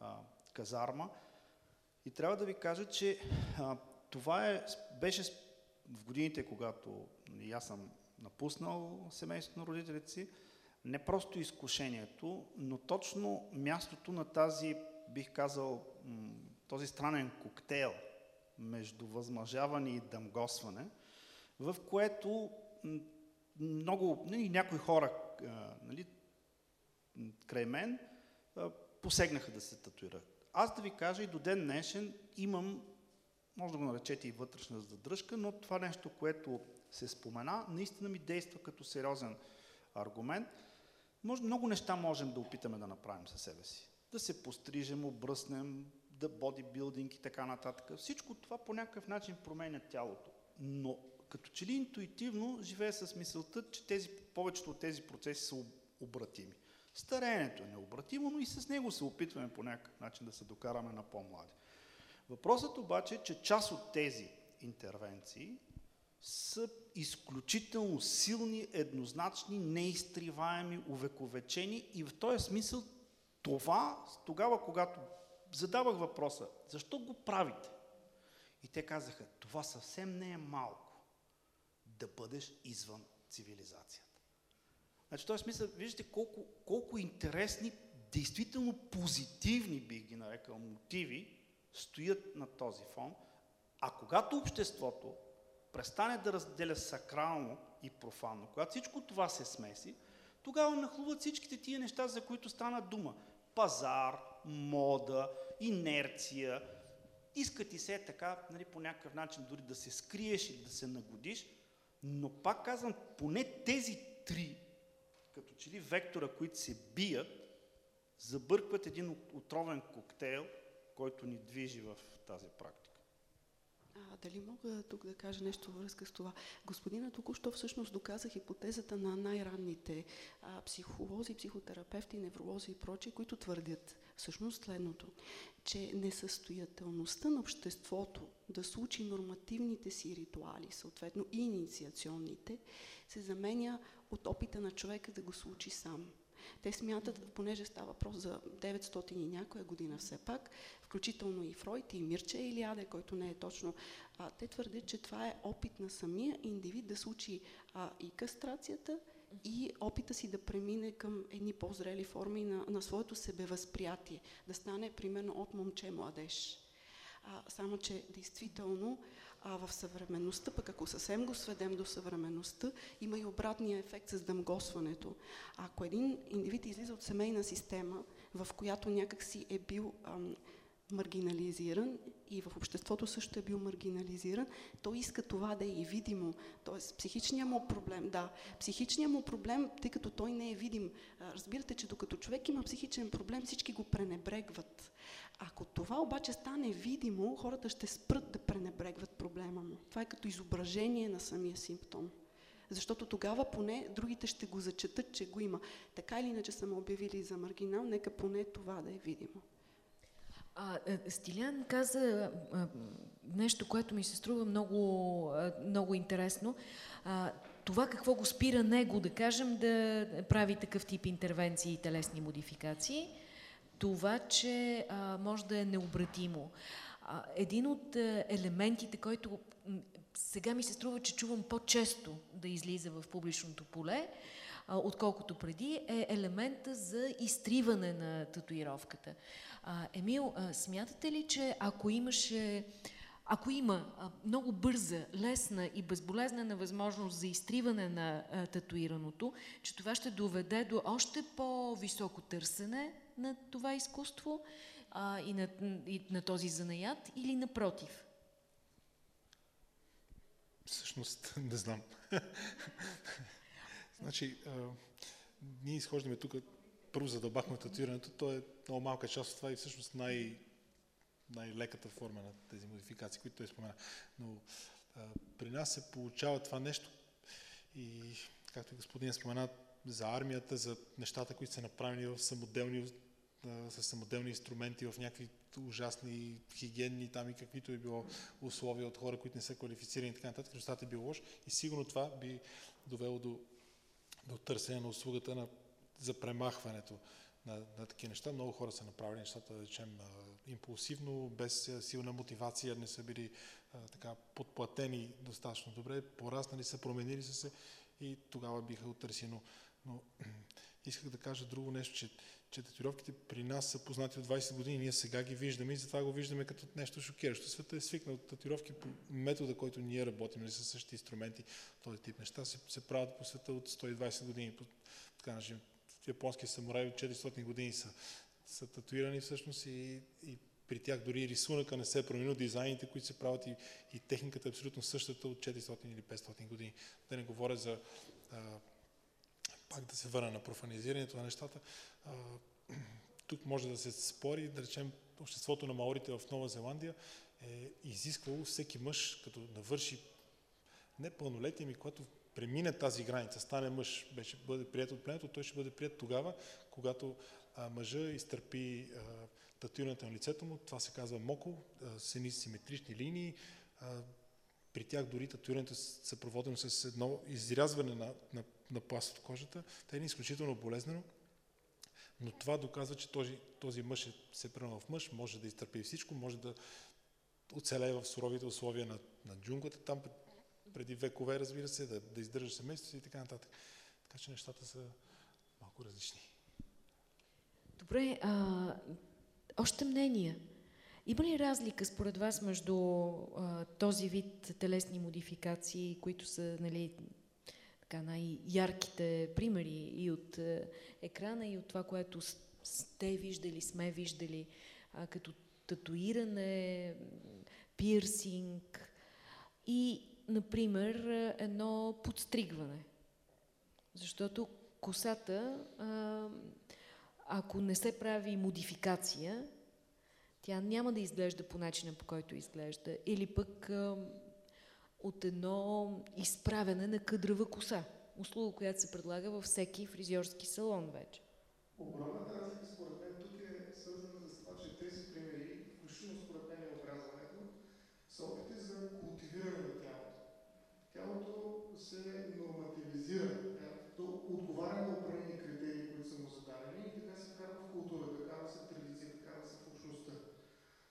а, казарма. И трябва да ви кажа, че а, това е, беше в годините, когато и аз съм напуснал семейството на родителите си, не просто изкушението, но точно мястото на тази, бих казал, този странен коктейл между възмъжаване и дъмгосване, в което много, нали, някои хора нали, край мен посегнаха да се татуират. Аз да ви кажа и до ден днешен имам, може да го наречете и вътрешна задръжка, но това нещо, което се спомена, наистина ми действа като сериозен аргумент. Може, много неща можем да опитаме да направим със себе си. Да се пострижем, обръснем, да бодибилдинг и така нататък. Всичко това по някакъв начин променя тялото. Но като че ли интуитивно живее с мисълта, че тези, повечето от тези процеси са об- обратими. Стареенето е необратимо, но и с него се опитваме по някакъв начин да се докараме на по-млади. Въпросът обаче е, че част от тези интервенции са изключително силни, еднозначни, неизтриваеми, увековечени и в този смисъл това, тогава когато задавах въпроса, защо го правите? И те казаха, това съвсем не е малко да бъдеш извън цивилизацията. Значи, в този смисъл, виждате колко, колко интересни, действително позитивни, бих ги нарекал, мотиви стоят на този фон. А когато обществото престане да разделя сакрално и профанно, когато всичко това се смеси, тогава нахлуват всичките тия неща, за които стана дума. Пазар, мода, инерция. Иска ти се е така, нали, по някакъв начин дори да се скриеш или да се нагодиш, но пак казвам, поне тези три, като че ли вектора, които се бият, забъркват един отровен коктейл, който ни движи в тази практика. А, дали мога тук да кажа нещо във връзка с това? Господина току-що всъщност доказа хипотезата на най-ранните психолози, психотерапевти, невролози и прочие, които твърдят всъщност следното, че несъстоятелността на обществото да случи нормативните си ритуали, съответно и инициационните, се заменя от опита на човека да го случи сам. Те смятат, понеже става въпрос за 900 и някоя година все пак, включително и Фройд и Мирче Илиаде, който не е точно, а, те твърдят, че това е опит на самия индивид да случи а, и кастрацията, и опита си да премине към едни по-зрели форми на, на своето себевъзприятие, да стане примерно от момче младеж. Само, че действително а, в съвременността, пък ако съвсем го сведем до съвременността, има и обратния ефект с дъмгосването. Ако един индивид излиза от семейна система, в която някакси е бил ам, маргинализиран и в обществото също е бил маргинализиран, той иска това да е и видимо. Тоест, психичният му проблем, да, психичният му проблем, тъй като той не е видим. Разбирате, че докато човек има психичен проблем, всички го пренебрегват. Ако това обаче стане видимо, хората ще спрат да пренебрегват проблема му. Това е като изображение на самия симптом. Защото тогава поне другите ще го зачетат, че го има. Така или иначе са ме обявили за маргинал, нека поне това да е видимо. А, е, Стилян каза а, нещо, което ми се струва много, а, много интересно. А, това какво го спира него, да кажем, да прави такъв тип интервенции и телесни модификации, това, че а, може да е необратимо. А, един от а, елементите, който сега ми се струва, че чувам по-често да излиза в публичното поле, а, отколкото преди, е елемента за изтриване на татуировката. А, Емил, а, смятате ли, че ако имаше ако има много бърза, лесна и безболезнена възможност за изтриване на татуираното, че това ще доведе до още по-високо търсене на това изкуство а, и, на, и на този занаят или напротив? Всъщност, [laughs] не знам. [laughs] значи, а, ние изхождаме тук, първо задълбахме татуирането, то е много малка част от това и всъщност най- най-леката форма на тези модификации, които той спомена. Но а, при нас се получава това нещо и, както господин спомена, за армията, за нещата, които са направени в самоделни а, с самоделни инструменти в някакви ужасни хигиенни там и каквито е било условия от хора, които не са квалифицирани и така нататък, резултатът е бил лош и сигурно това би довело до, до търсене на услугата на, за премахването на, на такива неща. Много хора са направили нещата, да речем, импулсивно, без силна мотивация, не са били а, така подплатени достатъчно добре, пораснали са, променили са се и тогава биха отърсили. Но, но [clears throat] исках да кажа друго нещо, че, че татуировките при нас са познати от 20 години, ние сега ги виждаме и затова го виждаме като нещо шокиращо. Света е свикнал от татуировки по метода, който ние работим, нали, с същите инструменти, този тип неща се, се правят по света от 120 години. По, така, наши, японски самураи от 400 години са, са татуирани всъщност и, и при тях дори рисунъка не се е променил, дизайните, които се правят и, и техниката е абсолютно същата от 400 или 500 години. Да не говоря за а, пак да се върна на профанизирането на нещата. А, тук може да се спори, да речем, обществото на маорите в Нова Зеландия е изисквало всеки мъж, като навърши не пълнолетие, ми когато премине тази граница, стане мъж, беше, бъде прият от пленето, той ще бъде прият тогава, когато а, мъжа изтърпи а, татуирането на лицето му, това се казва моко, с едни симетрични линии, а, при тях дори татуирането е съпроводено с едно изрязване на, на, на пласт от кожата, те е изключително болезнено, но това доказва, че този, този мъж е, се превърнал в мъж, може да изтърпи всичко, може да оцелее в суровите условия на, на джунглата, там преди векове, разбира се, да, да издържа семейството и така нататък. Така че нещата са малко различни. Добре, а, още мнения. Има ли разлика според вас между а, този вид телесни модификации, които са нали, така, най-ярките примери и от а, екрана, и от това, което сте виждали, сме виждали, а, като татуиране, пирсинг и, например, едно подстригване? Защото косата, а, ако не се прави модификация, тя няма да изглежда по начина, по който изглежда. Или пък а, от едно изправяне на къдрава коса. Услуга, която се предлага във всеки фризьорски салон вече. Огромната разлика според мен тук е свързана с това, че тези примери, включително според мен е обрязването, са опити за култивиране на тялото. Тялото се нормативизира, то отговаря на определени критерии, които са му зададени и така се вкарва в културата, такава се традиция, такава се в общността.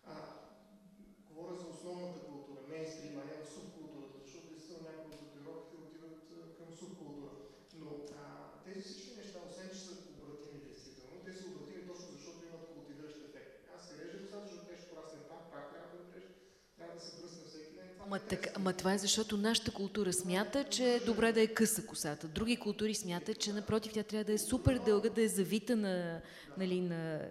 А, говоря за основната култура, мейнстрима, не в субкултурата, защото действително някои от татуировките отиват към субкултура. Но а, тези всички неща, освен че са обратими действително, те са обратими точно защото имат култивиращ ефект. Аз се режа косата, защото те ще порасне пак, пак трябва да режа, трябва да се бръсне всеки ден. Ама, така, ама това е защото нашата култура смята, че е добре да е къса косата. Други култури смятат, че напротив тя трябва да е супер дълга, да е завита на, нали, на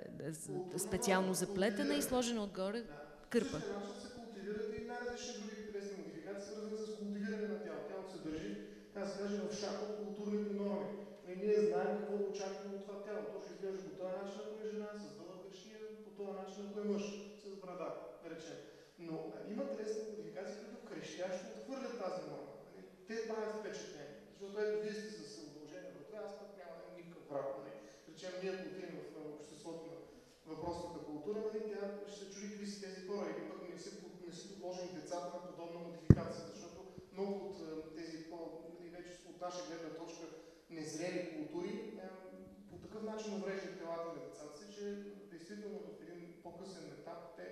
специално заплетена и сложена отгоре кърпа. Също начин се култивират и най-различни други телесни модификации, свързани с култивиране на тялото. Тялото се държи, така се каже, в шах от културните норми. И ние знаем какво да очакваме от това тяло. То ще изглежда по този начин, ако е жена, с дълъг кръчния, по този начин, ако е мъж, с брада, да речем. Но а, има телесни модификации, които крещящо отхвърлят тази норма. Нали? Те правят впечатление. Защото ето вие сте с удължение вътре, аз пък няма никакъв враг. Нали? Речем, ние ако отидем в обществото на въпросната култура, нали, тя ще се чуди какви са тези хора или пък не са, не са подложени децата на подобна модификация, защото много от тези по, нали, вече от наша гледна точка незрели култури по такъв начин увреждат телата на децата си, че действително в един по-късен етап те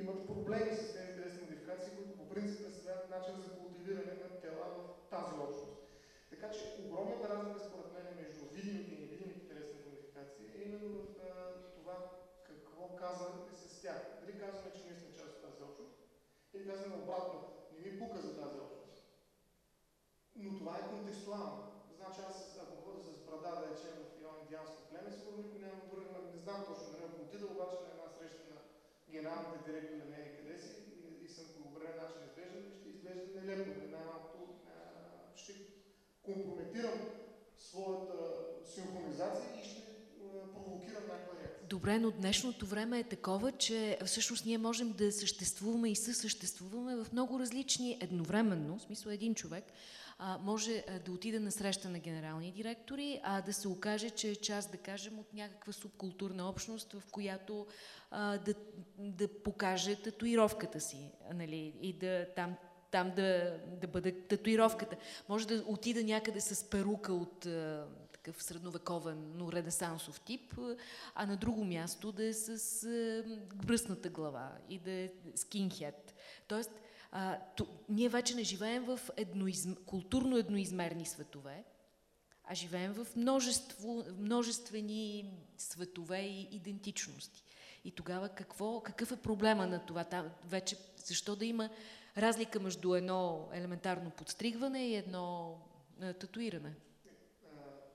имат проблеми с тези телесни модификации, които по принцип представляват начин за култивиране на тела в тази общност. Така че огромната разлика според мен между видимите и невидимите телесни модификации е именно в това какво казваме с тях. Дали казваме, че ние сме част от тази общност, или казваме обратно, не ми пука за тази общност. Но това е контекстуално. Значи аз, ако ходя с брада да речем в едно индианско племе, сигурно никой няма обърна, не знам точно, нали, ако отида обаче на една среща на директори на къде си и, и съм по определен начин изглеждан, ще изглежда нелепо. Най-малкото ще компрометирам своята синхронизация и ще провокирам някаква реакция. Добре, но днешното време е такова, че всъщност ние можем да съществуваме и съсъществуваме в много различни едновременно, в смисъл един човек, може а, да отиде на среща на генерални директори, а да се окаже, че е част, да кажем, от някаква субкултурна общност, в която а, да, да покаже татуировката си, нали, и да там там да, да бъде татуировката. Може да отида някъде с перука от а, такъв средновековен, но ренесансов тип, а на друго място да е с а, бръсната глава и да е скинхед. Тоест, а, то, ние вече не живеем в едноизм, културно едноизмерни светове, а живеем в множество, множествени светове и идентичности. И тогава какво, какъв е проблема на това? Там вече, защо да има разлика между едно елементарно подстригване и едно а, татуиране?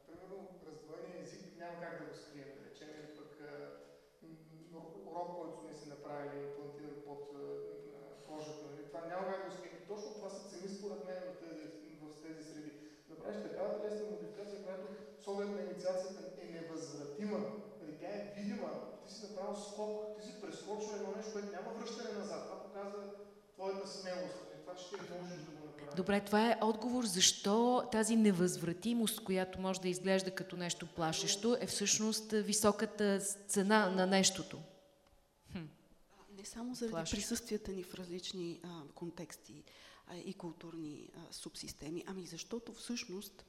примерно, раздвоения език няма как да го скрием, да речем, или пък урок, който сме си направили, имплантиран под кожата, нали? това няма как да го скрием. Точно това се цени според мен в тези, в тези среди. Направиш такава телесна модификация, която с оглед на инициацията е невъзвратима. Нали? Тя е видима. Ти си направил скок, ти си прескочил едно нещо, което няма връщане назад. Това показва твоята смелост. Нали? Това, че ти можеш да го направиш. Добре, това е отговор защо тази невъзвратимост, която може да изглежда като нещо плашещо, е всъщност високата цена на нещото. Не само заради Плашещо. присъствията ни в различни а, контексти а, и културни а, субсистеми, ами защото всъщност,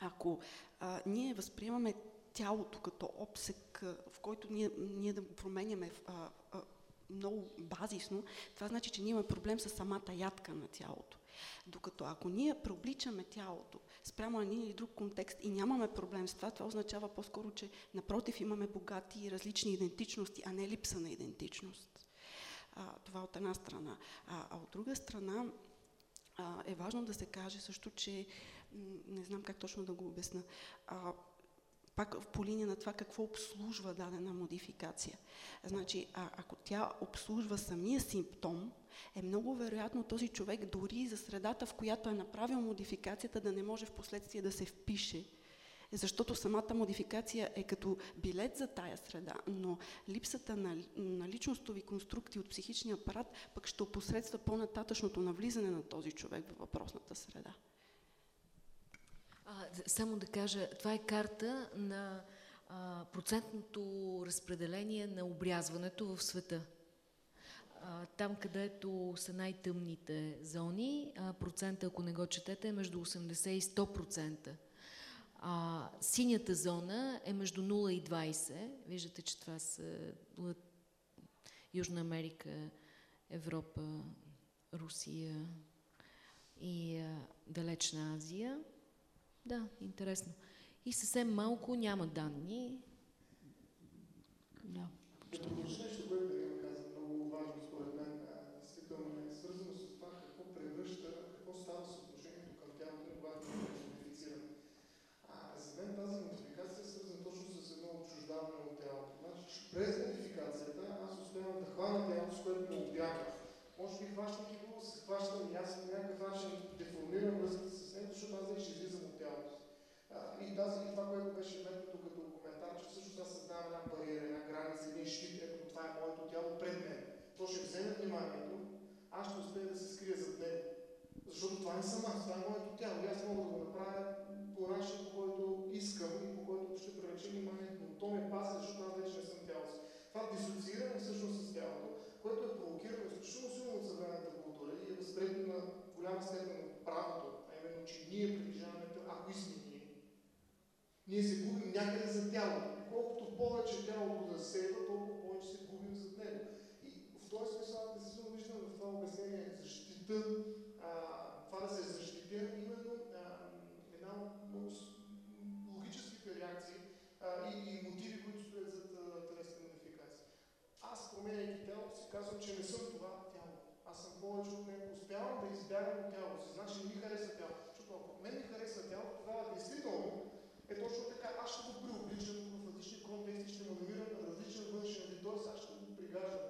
ако а, ние възприемаме тялото като обсек, а, в който ние, ние да го променяме а, а, много базисно, това значи, че ние имаме проблем с самата ядка на тялото. Докато ако ние преобличаме тялото спрямо един или друг контекст и нямаме проблем с това, това означава по-скоро, че напротив имаме богати и различни идентичности, а не липса на идентичност. А, това от една страна. А, а от друга страна а, е важно да се каже също, че не знам как точно да го обясна. А, пак по линия на това какво обслужва дадена модификация. Значи, а, ако тя обслужва самия симптом, е много вероятно този човек дори за средата, в която е направил модификацията, да не може в последствие да се впише, защото самата модификация е като билет за тая среда, но липсата на, на личностови конструкти от психичния апарат пък ще опосредства по-нататъчното навлизане на този човек във въпросната среда. Само да кажа, това е карта на а, процентното разпределение на обрязването в света. А, там, където са най-тъмните зони, а, процента, ако не го четете, е между 80 и 100%. А, синята зона е между 0 и 20. Виждате, че това са Южна Америка, Европа, Русия и а, Далечна Азия. Да, интересно. И съвсем малко няма данни. Да, почти няма. Нещо, което Дарина каза, много важно според мен, действително е свързано с това какво превръща, какво става с отношението към тялото, когато е модифицирано. За мен тази модификация е свързана точно с едно отчуждаване от тялото. Значи, през модификацията аз успявам да хвана тялото, с което ме обягва. Може би хващайки го, се хващам и аз по някакъв начин деформирам връзката с него, защото аз вече излизам от тялото си. А, и тази, това, което беше метнато като коментар, че всъщност аз създавам една бариера, една граница, един щит, ето това е моето тяло пред мен. То ще вземе вниманието, аз ще успея да се скрия зад него. Защото това не съм аз, това е моето тяло. И аз мога да го направя по начин, по който искам и по който ще привлече вниманието. Но то ме пази, защото аз вече не съм тяло. Това дисоцииране всъщност с тялото, което е провокирано изключително силно от съвременната култура и е възприето на голяма степен от правото, а именно, че ние притежаваме, ако и сме ние, се губим някъде за тялото. Колкото повече тялото засейва, толкова повече се губим зад него. И в този смисъл аз действително виждам в това обяснение защита, а, това да се защитя, именно а, една от логическите реакции а, и, и мотиви, които стоят зад а, телесните модификации. Аз, променяйки тялото си, казвам, че не съм това тяло. Аз съм повече от него. Успявам да избягам от тялото си. Значи не ми харесва тялото. Защото ако мен ми харесва тялото, тогава действително е точно така. Аз ще го преобличам в различни контексти, ще му намирам различен външен вид, т.е. аз ще го пригаждам.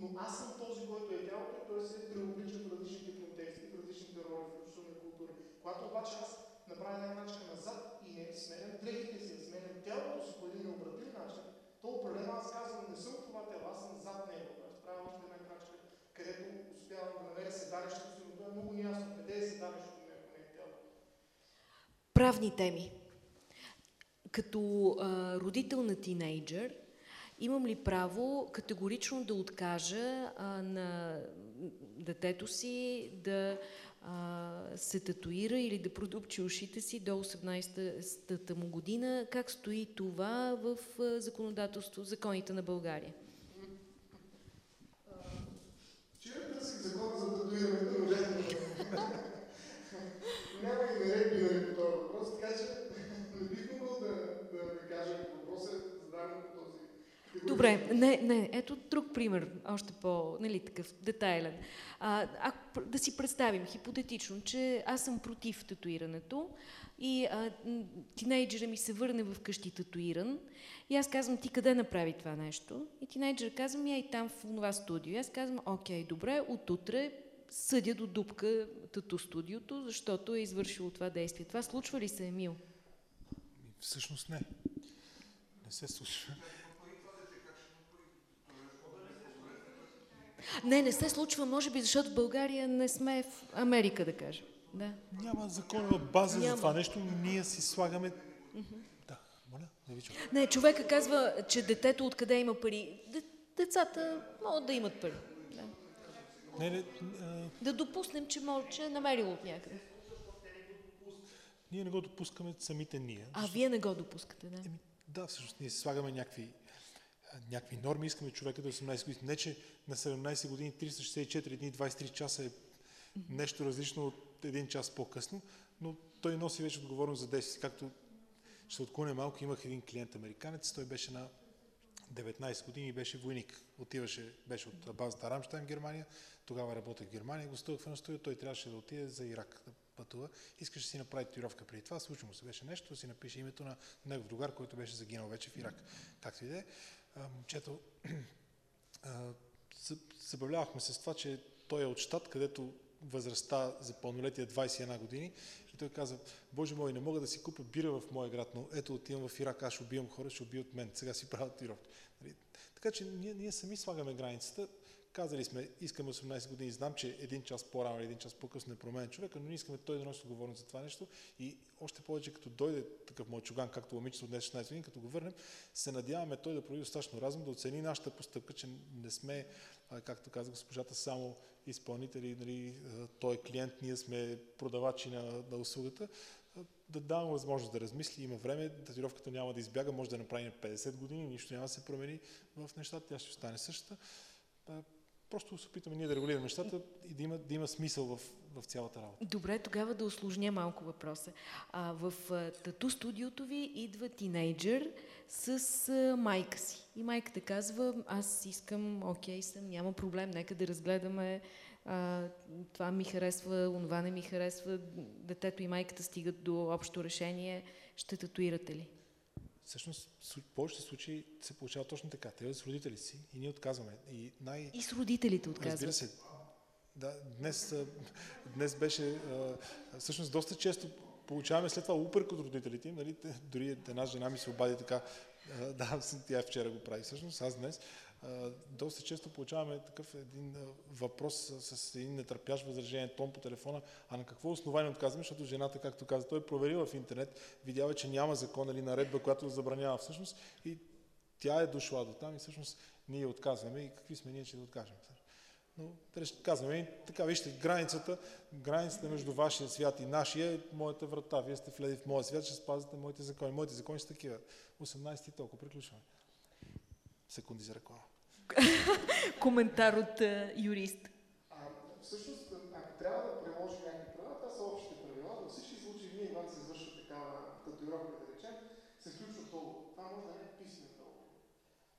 Но аз съм този, който е тялото и той се преоблича в различните контексти, в различните роли, включително и култури. Когато обаче аз направя една крачка назад и не сменям дрехите си, сменям тялото си по един необратим начин, то определено аз казвам, не съм това тяло, аз съм зад него. Аз правя още една крачка, където успявам да намеря седалището си, но това е много неясно. Къде е седалището ми, ако не е тяло? Правни теми. Като а, родител на тинейджър, имам ли право категорично да откажа а, на детето си да а, се татуира или да продупчи ушите си до 18-та му година? Как стои това в а, законодателство, законите на България? Вчера търсих закон за татуирането, но лесно. Няма и наредби нали, по този въпрос, така че не бих могъл да, да, да кажа въпроса е зададен по този Добре, не, не, ето друг пример, още по, нали, такъв детайлен. А, а, да си представим хипотетично, че аз съм против татуирането и а, тинейджера ми се върне в къщи татуиран и аз казвам, ти къде направи това нещо? И тинейджер казва, ми, и там в това студио. И аз казвам, окей, добре, от утре съдя до дупка тату студиото, защото е извършило това действие. Това случва ли се, Емил? Ми, Всъщност не. Не се случва. Не, не се случва, може би, защото в България не сме в Америка, да кажем. Да. Няма законова база Няма. за това нещо. Ние си слагаме... Да, моля, не ви чух. Не, човека казва, че детето откъде има пари. Де- Децата могат да имат пари. Да, Не, не, а, да допуснем, че, може, че е намерило от някъде. ние не го допускаме самите ние. А вие не го допускате, да. Еми, да, всъщност ние слагаме някакви, някакви норми, искаме човека до 18 години. Не, че на 17 години 364 дни 23 часа е нещо различно от един час по-късно, но той носи вече отговорност за действие. Както ще отклоня малко, имах един клиент американец, той беше на 19 години и беше войник. Отиваше, беше от базата Рамштайн Германия, тогава работех в Германия, гостувах в едно студио, той трябваше да отиде за Ирак да пътува. Искаше да си направи татуировка преди това, случи му се беше нещо, си напише името на негов другар, който беше загинал вече в Ирак. Както и да е. Момчето, забавлявахме се с това, че той е от щат, където възрастта за пълнолетие е 21 години и той каза, Боже мой, не мога да си купя бира в моя град, но ето отивам в Ирак, аз ще убивам хора, ще убият мен, сега си правят татуировки. Нали? Така че ние, ние сами слагаме границата. Казали сме, искаме 18 години, знам, че един час по-рано или един час по-късно не променя човека, но ние искаме той да носи отговорност за това нещо. И още повече като дойде такъв мълчуган, както момичето от днес 16 години, като го върнем, се надяваме той да прояви достатъчно разум, да оцени нашата постъпка, че не сме, както каза госпожата, само изпълнители, нали, той е клиент, ние сме продавачи на, на услугата, да даваме възможност да размисли, има време, татуировката няма да избяга, може да направи на 50 години, нищо няма да се промени в нещата, тя ще остане същата. Просто се опитаме ние да регулираме нещата и да има, да има смисъл в, в цялата работа. Добре, тогава да осложня малко въпроса. А, в тату студиото ви идва тинейджър с а, майка си. И майката казва, аз искам, окей съм, няма проблем, нека да разгледаме а, това ми харесва, онова не ми харесва, детето и майката стигат до общо решение, ще татуирате ли? Всъщност, в повечето случаи се получава точно така. Те с родители си и ние отказваме. И най... И с родителите Разбира отказват. се, да, днес, днес беше, всъщност доста често получаваме след това упрек от родителите им, нали, дори една жена ми се обади така, да, тя вчера го прави всъщност, аз днес, доста често получаваме такъв един въпрос с, един нетърпящ възражение тон по телефона, а на какво основание отказваме, защото жената, както каза, той е проверила в интернет, видяла, че няма закон или наредба, която забранява всъщност и тя е дошла до там и всъщност ние отказваме и какви сме ние, че да откажем. Но да казваме, така, вижте, границата, границата между вашия свят и нашия е моята врата. Вие сте влезли в моя свят, ще спазите моите закони. Моите закони са такива. 18 и толкова, приключваме. Секунди за реклама. [laughs] Коментар от а, юрист. А, всъщност, ако трябва да приложим някакви правила, това са общите правила. Във всички случаи, вие, когато се извършва такава татуировка, да речем, се включва договор. Това може да не е писмен договор.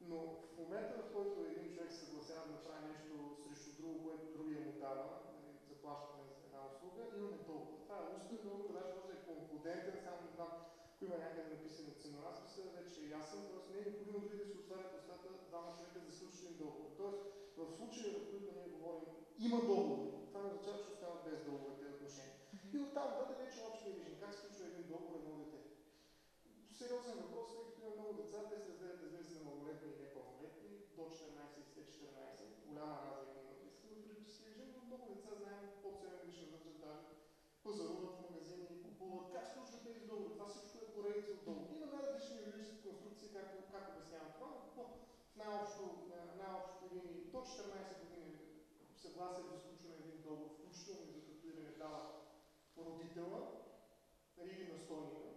Но в момента, в който един човек се съгласява да направи нещо срещу друго, което другия му дава, нали, заплащане за една услуга, имаме договор. Това е устен договор, даже може да е конклудентен, само не знам, ако има някъде написано ценоразписа, вече е ясен, т.е. не е необходимо дори да се отварят устата двама човека за сключен договор. Тоест, в случая, в които ние говорим, има договор. Това не означава, че остават без договор тези отношения. И оттам нататък вече общия режим. Как се случва един договор едно дете? Сериозен въпрос, тъй като има много деца, те се разделят разбира се на малолетни и непълнолетни, до 14 и след 14, голяма разлика има в юридически режим, но много деца знаем под 7 годишна възраст даже пазаруват в магазини и купуват. Как се случват тези договори? Това също е договори. Има най-различни юридически конструкции, как, как обяснявам това, но в най-общо, най-общо линии до 14 години съгласие за сключване един договор, включително и за татуиране дава родителя или настойника.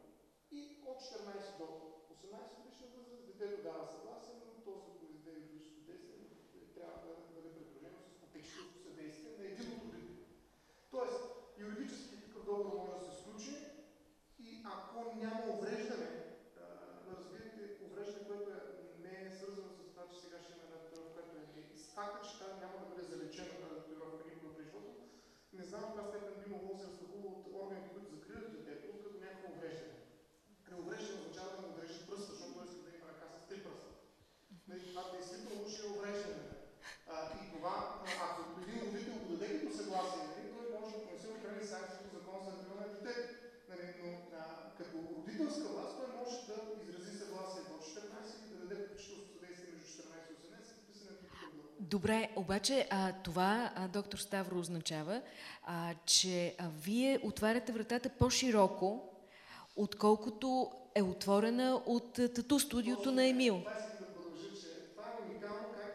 И от 14 до 18 годишна възраст детето дава съгласие, но то да произведе юридическо действие трябва да бъде придружено с попечителско съдействие на един от родителите. Тоест, юридически такъв договор може да се сключи и ако няма увреждане, а, разбирате, увреждане, което е, не е свързано с това, че сега ще има една татуировка, която е факта, че тя няма да бъде залечена тази татуировка никога при живота, не знам каква степен би могло да се разтълкува от органите, които закриват детето, като някакво увреждане. При увреждане означава да му отрежат пръста, защото той иска да има ръка с три пръста. Нали, това действително ще е увреждане. И това, ако един родител го даде като съгласие, нали, той може да понесе определени санкции по закон за на детето. Нали, но като родителска власт той може да изрази съгласие до 14 и да даде попечителство съдействие между 14 и 18 подписането Добре, обаче а, това, а, доктор Ставро, означава, а, че а, вие отваряте вратата по-широко, отколкото е отворена от тату студиото на Емил. Това искам да продължа, че това е уникално как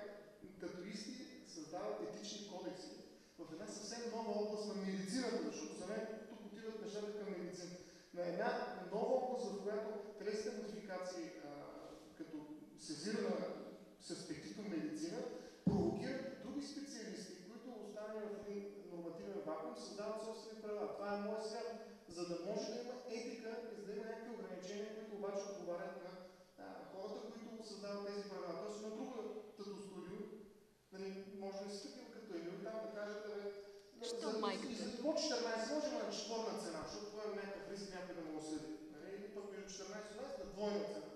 татуисти създават етични кодекси в една съвсем нова област на медицината, защото за мен тук отиват нещата към медицина. На една нова област, в която телесните модификации, а, като сезирана с петито медицина, провокират други специалисти, които останали в един нормативен вакуум, създават собствени правила. Това е моят свят. За да може да има етика и за да има някакви ограничения, които обаче отговарят на а, хората, които създават тези правила. Тоест на друга тато студио, нали, може да си такива като Емил, там да кажат, да Що за, майката? и за до 14 може да на четвърна цена, защото това е някакъв риск някой да му осъди. Нали? Или пък между 14 и 18 на двойна цена.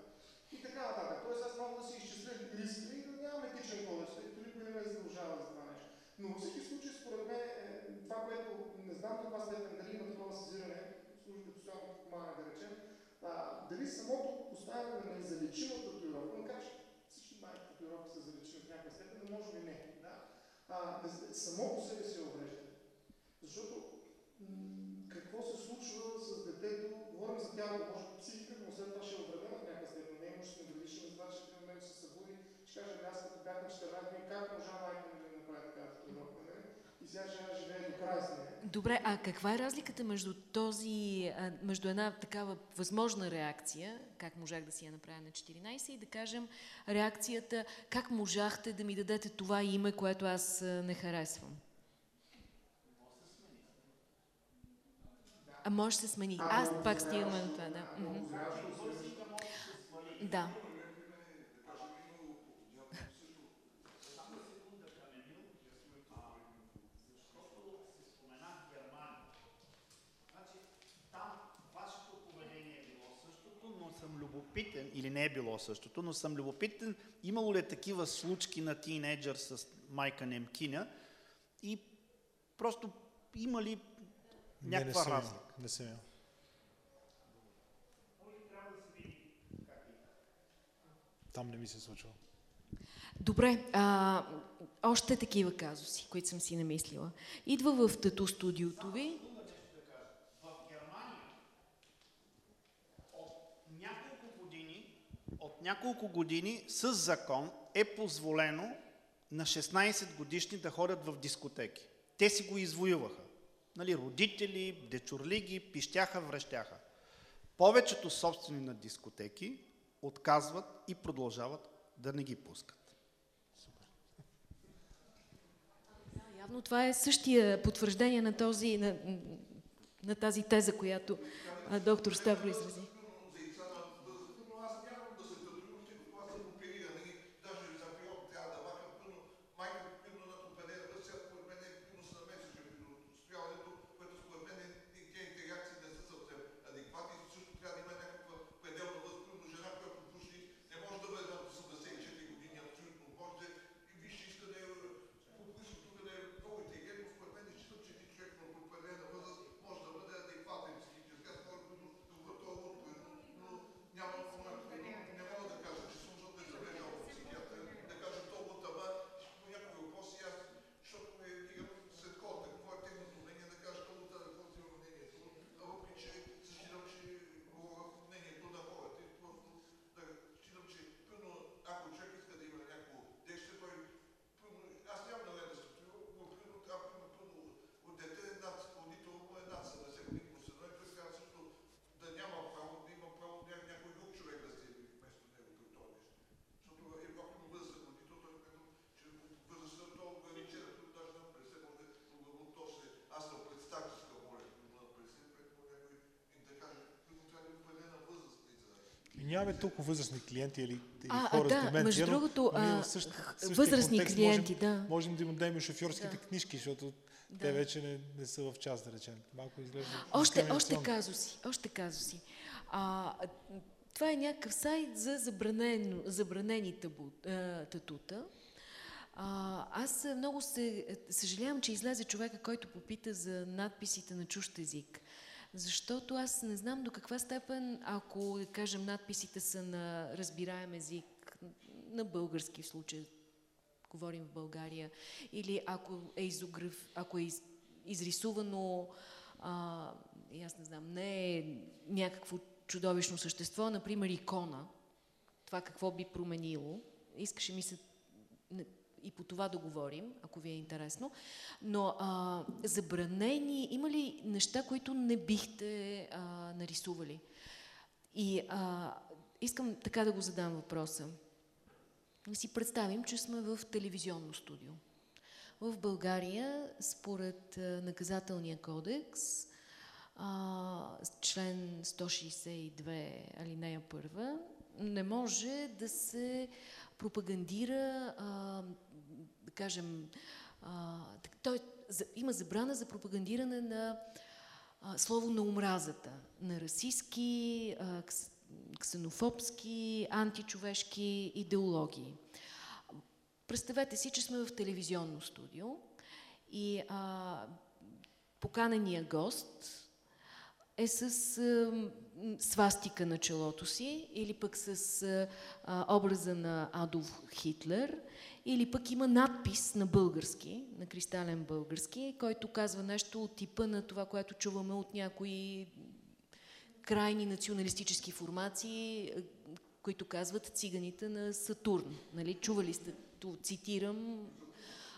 И така нататък. Тоест аз мога да си изчисля риска и да нямам етичен кодекс, тъй като никой не ме задължава за това нещо. Но във всички случаи, според мен, е, това, което не знам до каква степен дали има такова съзиране, службите социалното подпомагане, да речем, а, дали самото поставяне на незалечима татуировка, макар че всички майки татуировки са залечими в някаква степен, но може би не. Да? А, не- само по себе си е увреждане. Защото м- какво се случва с детето, говорим за тялото, може би психиката, но след това ще е увредена в някаква степен. Не може да градиш, ще това, че в един момент ще се събуди, ще каже, «Ами аз като бях на 14 години, как можа майка ми да ми направи така татуировка, нали? И сега ще я живее до края с нея. Добре, а каква е разликата между този, между една такава възможна реакция, как можах да си я направя на 14 и да кажем реакцията, как можахте да ми дадете това име, което аз не харесвам? А може да се смени. Аз пак стигаме на това, да. Да. Вашето поведение е било същото, но съм любопитен, или не е било същото, но съм любопитен, имало ли е такива случки на тинейджър с майка немкиня и просто има ли Не, не някаква съм имал. разлика? Не съм имал. Там не ми се е случва. Добре, а, още такива казуси, които съм си намислила. Идва в тату студиото ви. В Германия от няколко години, няколко години с закон е позволено на 16 годишни да ходят в дискотеки. Те си го извоюваха. Нали, родители, дечурлиги, пищяха, връщяха. Повечето собствени на дискотеки отказват и продължават да не ги пускат. Да, явно това е същия потвърждение на, този, на, на тази теза, която доктор Ставро изрази. Нямаме толкова възрастни клиенти или, или А, хора а, с да, деменция, между другото, а, същ- възрастни контекст клиенти, можем, да. Можем да им дадем и шофьорските Да. книжки, защото Да. те вече не, не са в час, да речем. Малко изглежда Още, още дискриминационно. казуси, още казуси. А, това е някакъв сайт за забранен, забранени табу, а, татута. А, аз много се съжалявам, че излезе човека, който попита за надписите на чужд език. Защото аз не знам до каква степен, ако, кажем, надписите са на разбираем език, на български в случай, говорим в България, или ако е, изограф, ако е из, изрисувано, а, аз не знам, не е някакво чудовищно същество, например икона, това какво би променило, искаше ми се и по това да говорим, ако ви е интересно, но а, забранени, има ли неща, които не бихте а, нарисували? И а, искам така да го задам въпроса. Да си представим, че сме в телевизионно студио. В България, според наказателния кодекс, а, член 162 алинея 1, не може да се пропагандира, а, да кажем, а, той, за, има забрана за пропагандиране на а, слово на омразата, на расистски, а, кс, ксенофобски, античовешки идеологии. Представете си, че сме в телевизионно студио и а, поканения гост е с а, свастика на челото си или пък с а, образа на Адолф Хитлер или пък има надпис на български, на кристален български, който казва нещо от типа на това, което чуваме от някои крайни националистически формации, които казват циганите на Сатурн. Нали? Чували сте, цитирам,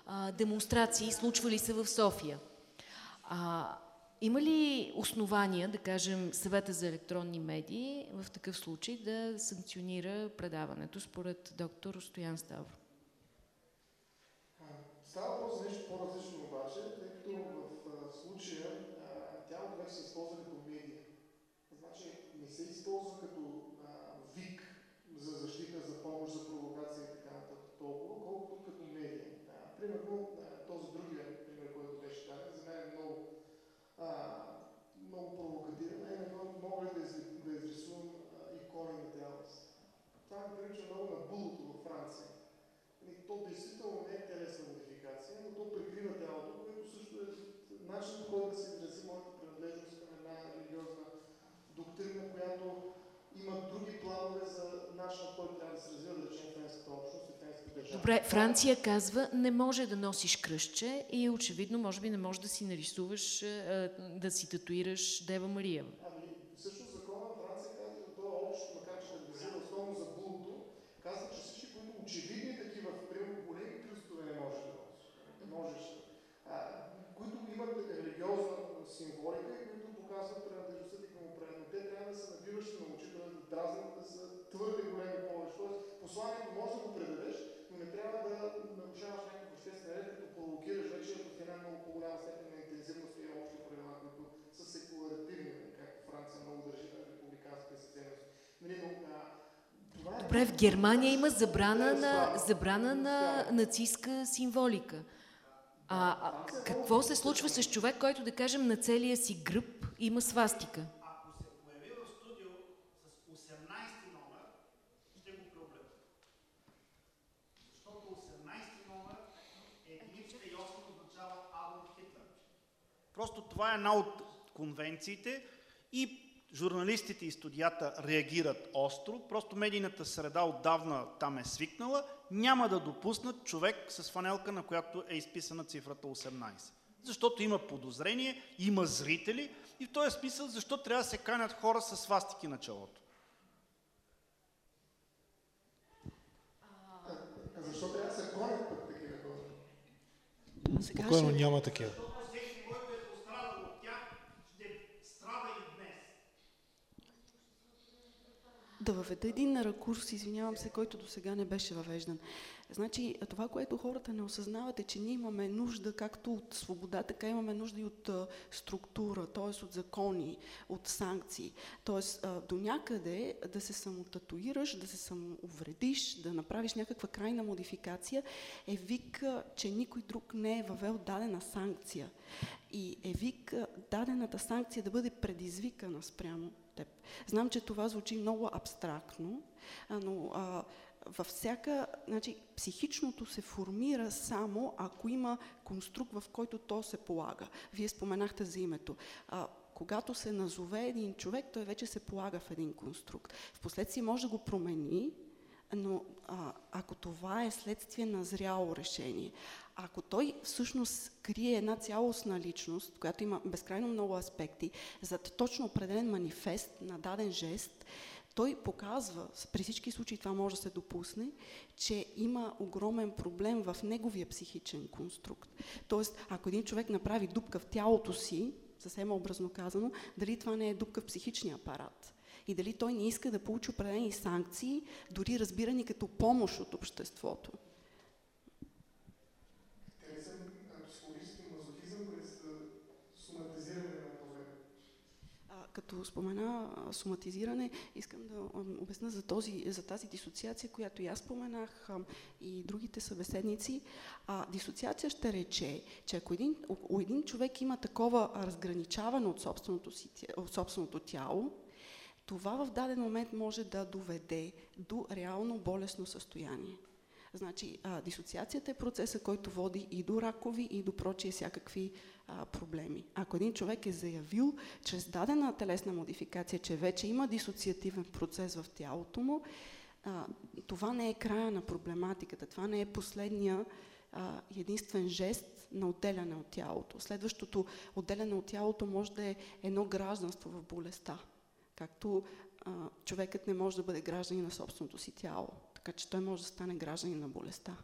а, демонстрации, случвали се в София. А, има ли основания, да кажем, съвета за електронни медии в такъв случай да санкционира предаването според доктор Стоян Ставро? Става въпрос за нещо по-различно обаче, тъй като в а, случая а, тялото вече се използва като медия. Значи не се използва като а, вик за защита, за помощ, за провокация и така нататък толкова, колкото като медия. А, примерно а, този другия пример, който беше даден, за мен е много, а, много провокативен, а именно мога ли да, изри- да изрисувам а, икони на тялото си. Това ме прилича много на булото във Франция. Нали, то действително не е телесна модификация, но то прикрива тялото, което също е начин по който да се изрази моята принадлежност към една религиозна доктрина, която има други планове за начина, по който трябва да се развива, да речем, френската общност и френската държава. Добре, Франция казва, не може да носиш кръстче и очевидно, може би не можеш да си нарисуваш, а, да си татуираш Дева Мария. Ами, всъщност закона на Франция казва, то е общо, макар че да визира основно за булото, казва, че всички, които очевидни такива, примерно големи кръстове не можеш да носиш. Не можеш. А, които имат религиозна символика и които показват принадлежността ти към определено. Но те трябва да се набиваш на очи, да дразнат, да са твърде големи повече. Тоест, посланието може да го предадеш, но не трябва да нарушаваш някакъв обществен ред, като провокираш вече в една много по-голяма степен на интензивност и общи правила, които са секуларативни, нали, както Франция много държи на републиканските си ценности. Нали, но, а, Добре, в Германия има забрана на, забрана на нацистска символика. А, а какво се случва с човек, който, да кажем, на целия си гръб има свастика? Ако се появи в студио с 18 номер, ще го преоблека. Защото 18 номер единицата и 8 означава Адолф Хитлер. Просто това е една от конвенциите и журналистите и студията реагират остро. Просто медийната среда отдавна там е свикнала. Няма да допуснат човек с фанелка, на която е изписана цифрата 18. Защото има подозрение, има зрители и в този смисъл защо трябва да се канят хора с свастики на челото. А защо трябва да се гонят пък такива хора? Сега Спокойно ще- няма такива. Всеки, който е пострадал от тях, ще страда и днес. Да въведа един ракурс, извинявам се, който до сега не беше въвеждан. Значи, това, което хората не осъзнават е, че ние имаме нужда както от свобода, така имаме нужда и от а, структура, т.е. от закони, от санкции. Т.е. до някъде да се самотатуираш, да се самоувредиш, да направиш някаква крайна модификация е вик, че никой друг не е въвел дадена санкция. И е вик дадената санкция да бъде предизвикана спрямо теб. Знам, че това звучи много абстрактно, но а, във всяка, значи, психичното се формира само ако има конструкт, в който то се полага. Вие споменахте за името. А, когато се назове един човек, той вече се полага в един конструкт. Впоследствие може да го промени, но а, ако това е следствие на зряло решение, ако той всъщност крие една цялостна личност, която има безкрайно много аспекти, зад точно определен манифест на даден жест, той показва, при всички случаи това може да се допусне, че има огромен проблем в неговия психичен конструкт. Тоест, ако един човек направи дупка в тялото си, съвсем образно казано, дали това не е дупка в психичния апарат? И дали той не иска да получи определени санкции, дори разбирани като помощ от обществото? Като спомена соматизиране, искам да обясна за, този, за тази дисоциация, която и аз споменах и другите събеседници. А, дисоциация ще рече, че ако един, у един човек има такова разграничаване от собственото, си, от собственото тяло, това в даден момент може да доведе до реално болесно състояние. Значи, а, дисоциацията е процеса, който води и до ракови, и до прочие всякакви а, проблеми. Ако един човек е заявил чрез дадена телесна модификация, че вече има дисоциативен процес в тялото му, а, това не е края на проблематиката, това не е последния а, единствен жест на отделяне от тялото. Следващото отделяне от тялото може да е едно гражданство в болестта. Както а, човекът не може да бъде гражданин на собственото си тяло, така че той може да стане гражданин на болестта.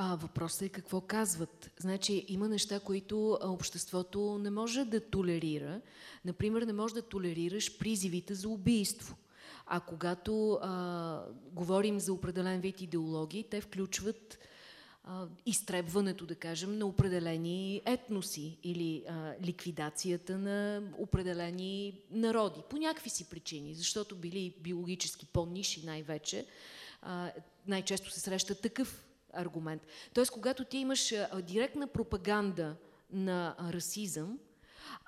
А въпросът е какво казват. Значи има неща, които обществото не може да толерира. Например, не може да толерираш призивите за убийство. А когато а, говорим за определен вид идеологии, те включват а, изтребването, да кажем, на определени етноси или а, ликвидацията на определени народи. По някакви си причини, защото били биологически по-ниши най-вече, най-често се среща такъв аргумент. Тоест, когато ти имаш а, директна пропаганда на а, расизъм,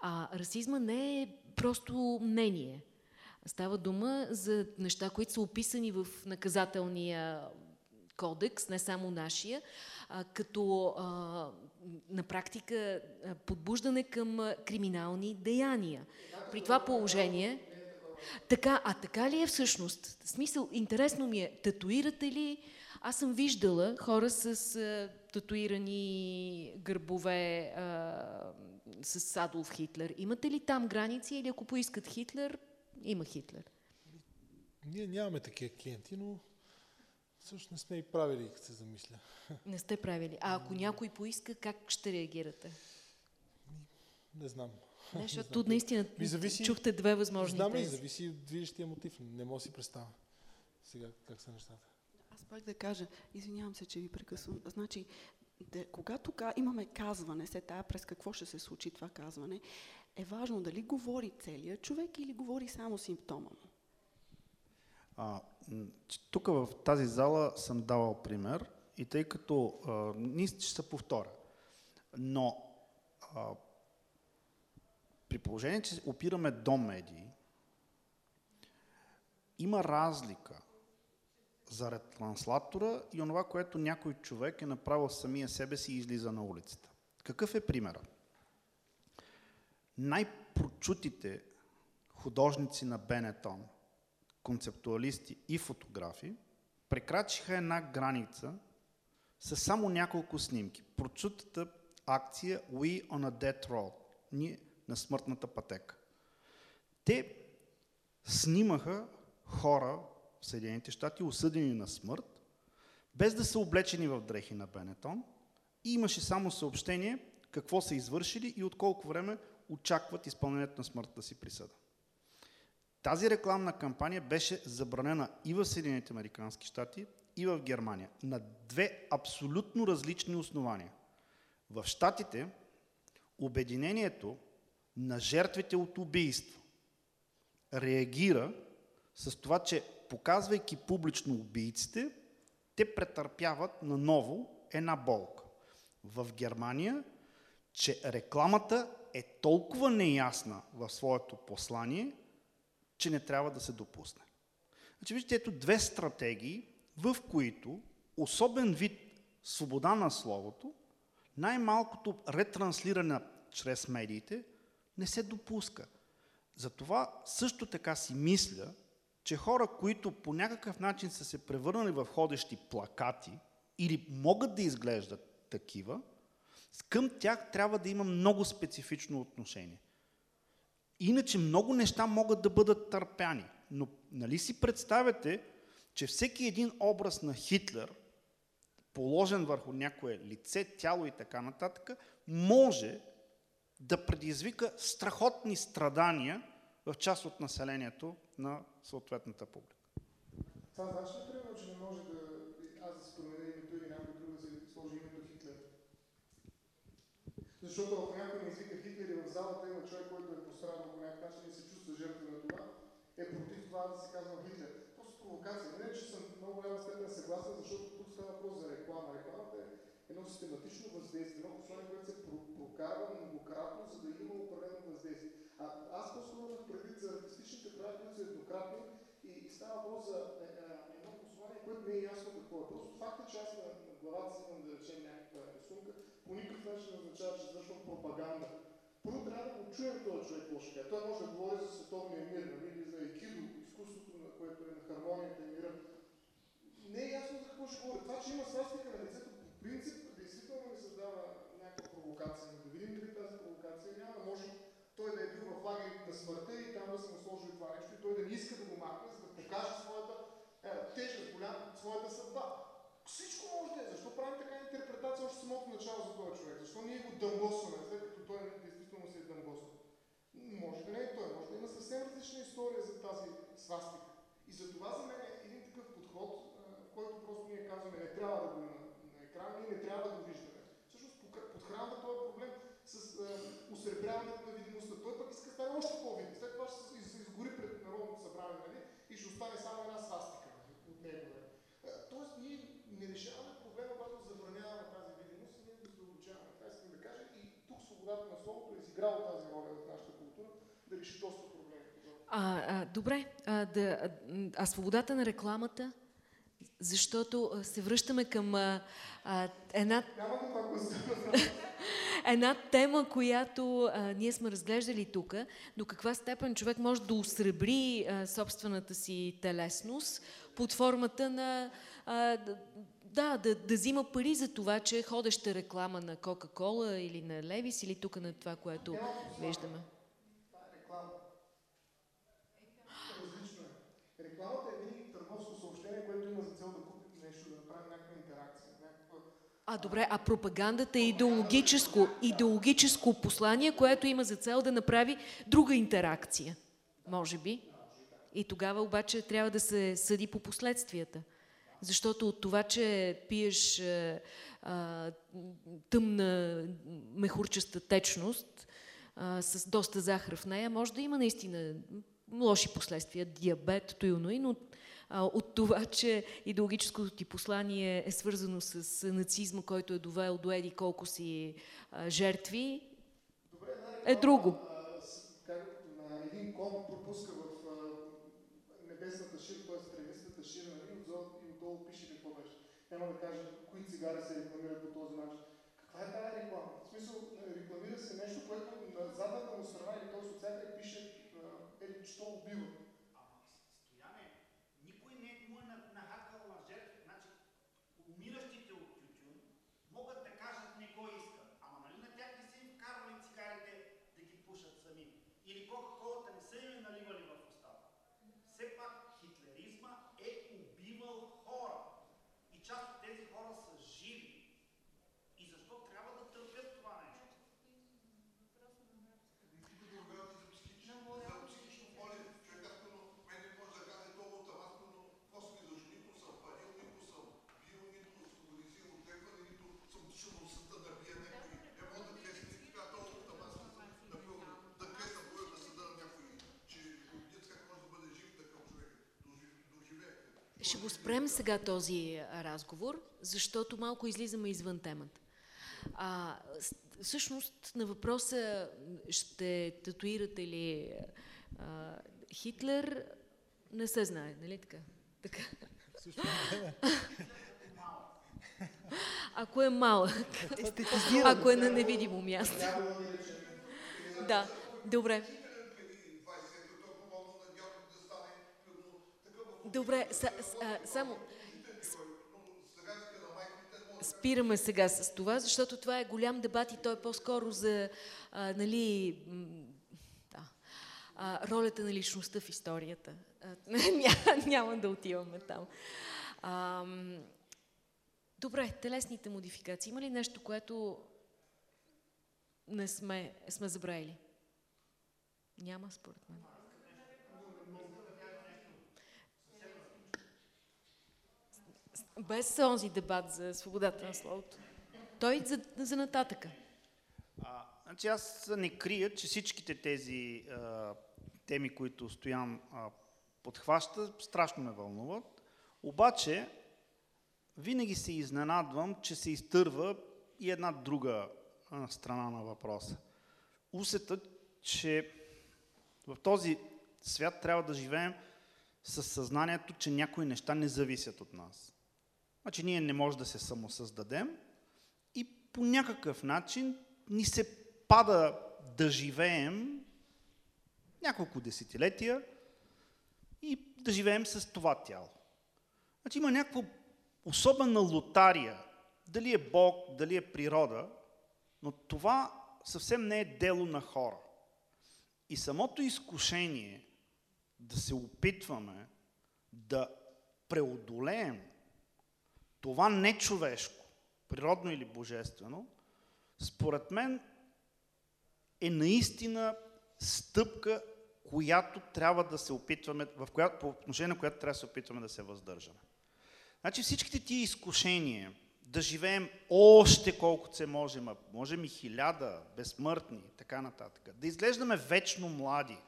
а расизма не е просто мнение. Става дума за неща, които са описани в наказателния кодекс, не само нашия, а, като а, на практика подбуждане към криминални деяния. При това положение... Така, а така ли е всъщност? Смисъл, интересно ми е, татуирате ли аз съм виждала хора с а, татуирани гърбове а, с Адолф Хитлер. Имате ли там граници или ако поискат Хитлер, има Хитлер? Ние нямаме такива клиенти, но също не сме и правили, като се замисля. Не сте правили. А ако някой поиска, как ще реагирате? Не знам. Не, защото [laughs] наистина ми зависи, чухте две възможни Знам ли, зависи от движещия мотив. Не мога да си представя сега как са нещата пак да кажа, извинявам се, че ви прекъсвам. Значи, да, когато имаме казване, се тая през какво ще се случи това казване, е важно дали говори целият човек или говори само симптома му. А, тук в тази зала съм давал пример и тъй като ние ще се повторя, но а, при положение, че опираме до медии, има разлика за ретранслатора и онова, което някой човек е направил самия себе си и излиза на улицата. Какъв е примера? Най-прочутите художници на Бенетон, концептуалисти и фотографи, прекрачиха една граница с само няколко снимки. Прочутата акция We on a Dead Road, ние на смъртната пътека. Те снимаха хора в Съединените щати, осъдени на смърт, без да са облечени в дрехи на Бенетон и имаше само съобщение какво са извършили и от колко време очакват изпълнението на смъртта си присъда. Тази рекламна кампания беше забранена и в Съединените Американски щати, и в Германия на две абсолютно различни основания. В щатите обединението на жертвите от убийство реагира с това, че показвайки публично убийците, те претърпяват наново една болка. В Германия, че рекламата е толкова неясна в своето послание, че не трябва да се допусне. Значи, виждате, ето две стратегии, в които особен вид свобода на словото, най-малкото ретранслиране чрез медиите, не се допуска. Затова също така си мисля, че хора, които по някакъв начин са се превърнали в ходещи плакати или могат да изглеждат такива, към тях трябва да има много специфично отношение. Иначе много неща могат да бъдат търпяни. Но нали си представяте, че всеки един образ на Хитлер, положен върху някое лице, тяло и така нататък, може да предизвика страхотни страдания в част от населението на съответната публика. Това значи ли, примерно, че не може да аз да си променя името или някой друг да си сложи името Хитлер? Защото ако някой не извика Хитлер и в залата има човек, който е пострадал по някакъв начин и се чувства жертва на това, е против това да се казва Хитлер. Просто провокация. Не, че съм много голяма степен съгласен, защото тук става въпрос за реклама. Рекламата е едно систематично въздействие, едно послание, което се прокарва многократно, за да има определено въздействие. А, аз по-скоро имах предвид за артистичните прояви, които са еднократни и, и става въпрос за е, е, едно послание, което не е ясно какво е. Просто факта, че аз на, на главата си имам да речем някаква рисунка, по никакъв начин не означава, че извършвам пропаганда. Първо трябва да го чуем този човек какво ще Той може да говори за световния мир, нали, или за екидо, изкуството, на което е на хармонията и мира. Не е ясно за какво ще говори. Това, че има свастика на лицето, по принцип, действително ми създава някаква провокация. Да видим дали тази провокация няма може той да е бил в лагерите на смъртта и там да се сложили това нещо и той да не иска да го махне, за да покаже своята е, тежест, голям, своята съдба. Всичко може да е. Защо правим така интерпретация още самото начало за този човек? Защо ние го дъмгосваме, след като той действително се е дъмгосвал? Може да не е той, може да има съвсем различна история за тази свастика. И за това за мен е един такъв подход, в който просто ние казваме, не трябва да го има на екрана, ние не трябва да го виждаме. Всъщност подхранва този проблем с усребряването на видимостта. Той пък иска да стане още по-видим. След това ще се изгори пред Народното събрание нали? и ще остане само една свастика от него. Нали? Тоест, ние не решаваме проблема, когато забраняваме тази видимост и ние го задълбочаваме. Това искам да кажа. И тук свободата на словото е изиграла тази роля в нашата култура да реши доста проблеми. А, а, добре, а, да, а, а свободата на рекламата? Защото се връщаме към а, а, една... [laughs] една тема, която а, ние сме разглеждали тук, до каква степен човек може да усребри а, собствената си телесност под формата на а, да, да, да взима пари за това, че ходеща реклама на Кока-Кола или на Левис или тук на това, което виждаме. Това е реклама. Различно е. Рекламата е винаги търговско съобщение, което има за цел да купи нещо, да направи някаква интеракция. Някаква... А, добре, а пропагандата е идеологическо, идеологическо послание, което има за цел да направи друга интеракция. Може би. И тогава обаче трябва да се съди по последствията. Защото от това, че пиеш а, тъмна мехурчеста течност а, с доста захар в нея, може да има наистина лоши последствия, диабет, и, но от това, че идеологическото ти послание е свързано с нацизма, който е довел до еди колко си жертви, Добре, е друго. На един кон пропуска в небесната шир, т.е. тревистата шир, нали, и отдолу пише какво беше. Няма да кажа кои цигари се рекламират по този начин. Каква е тази реклама? В смисъл, рекламира се нещо, което на задната му страна или т.е. от пише еди, що убива. Стояне, никой не му е нахакал на жертва. Значи, умиращите от тютюн могат да кажат не го искат. Ама нали на тях не са им вкарвали цигарите да ги пушат сами? Или Кока-Колата не са им наливали в устата? Все пак хитлеризма е убивал хора. И част от тези хора са живи. И защо трябва да търпят това нещо? Ще го спрем сега този разговор, защото малко излизаме извън темата. А, всъщност на въпроса ще татуирате ли а, Хитлер, не се знае, нали така? така. Ако е малък, ако е на невидимо място. Да, добре. Добре, са, а, само спираме сега с това, защото това е голям дебат и той е по-скоро за а, нали, да, а, ролята на личността в историята. А, [laughs] няма, да отиваме там. А, добре, телесните модификации. Има ли нещо, което не сме, сме забравили? Няма, според мен. Без онзи дебат за свободата на словото. Той за, за нататъка. А, значи аз не крия, че всичките тези а, теми, които Стоян а, подхваща, страшно ме вълнуват. Обаче, винаги се изненадвам, че се изтърва и една друга а, страна на въпроса. Усетът, че в този свят трябва да живеем със съзнанието, че някои неща не зависят от нас. Значи ние не можем да се самосъздадем и по някакъв начин ни се пада да живеем няколко десетилетия и да живеем с това тяло. Значи има някаква особена лотария, дали е Бог, дали е природа, но това съвсем не е дело на хора. И самото изкушение да се опитваме да преодолеем това не човешко, природно или божествено, според мен е наистина стъпка, която трябва да се опитваме, в която, по отношение на която трябва да се опитваме да се въздържаме. Значи всичките ти изкушения, да живеем още колкото се можем, а можем и хиляда, безсмъртни, така нататък, да изглеждаме вечно млади,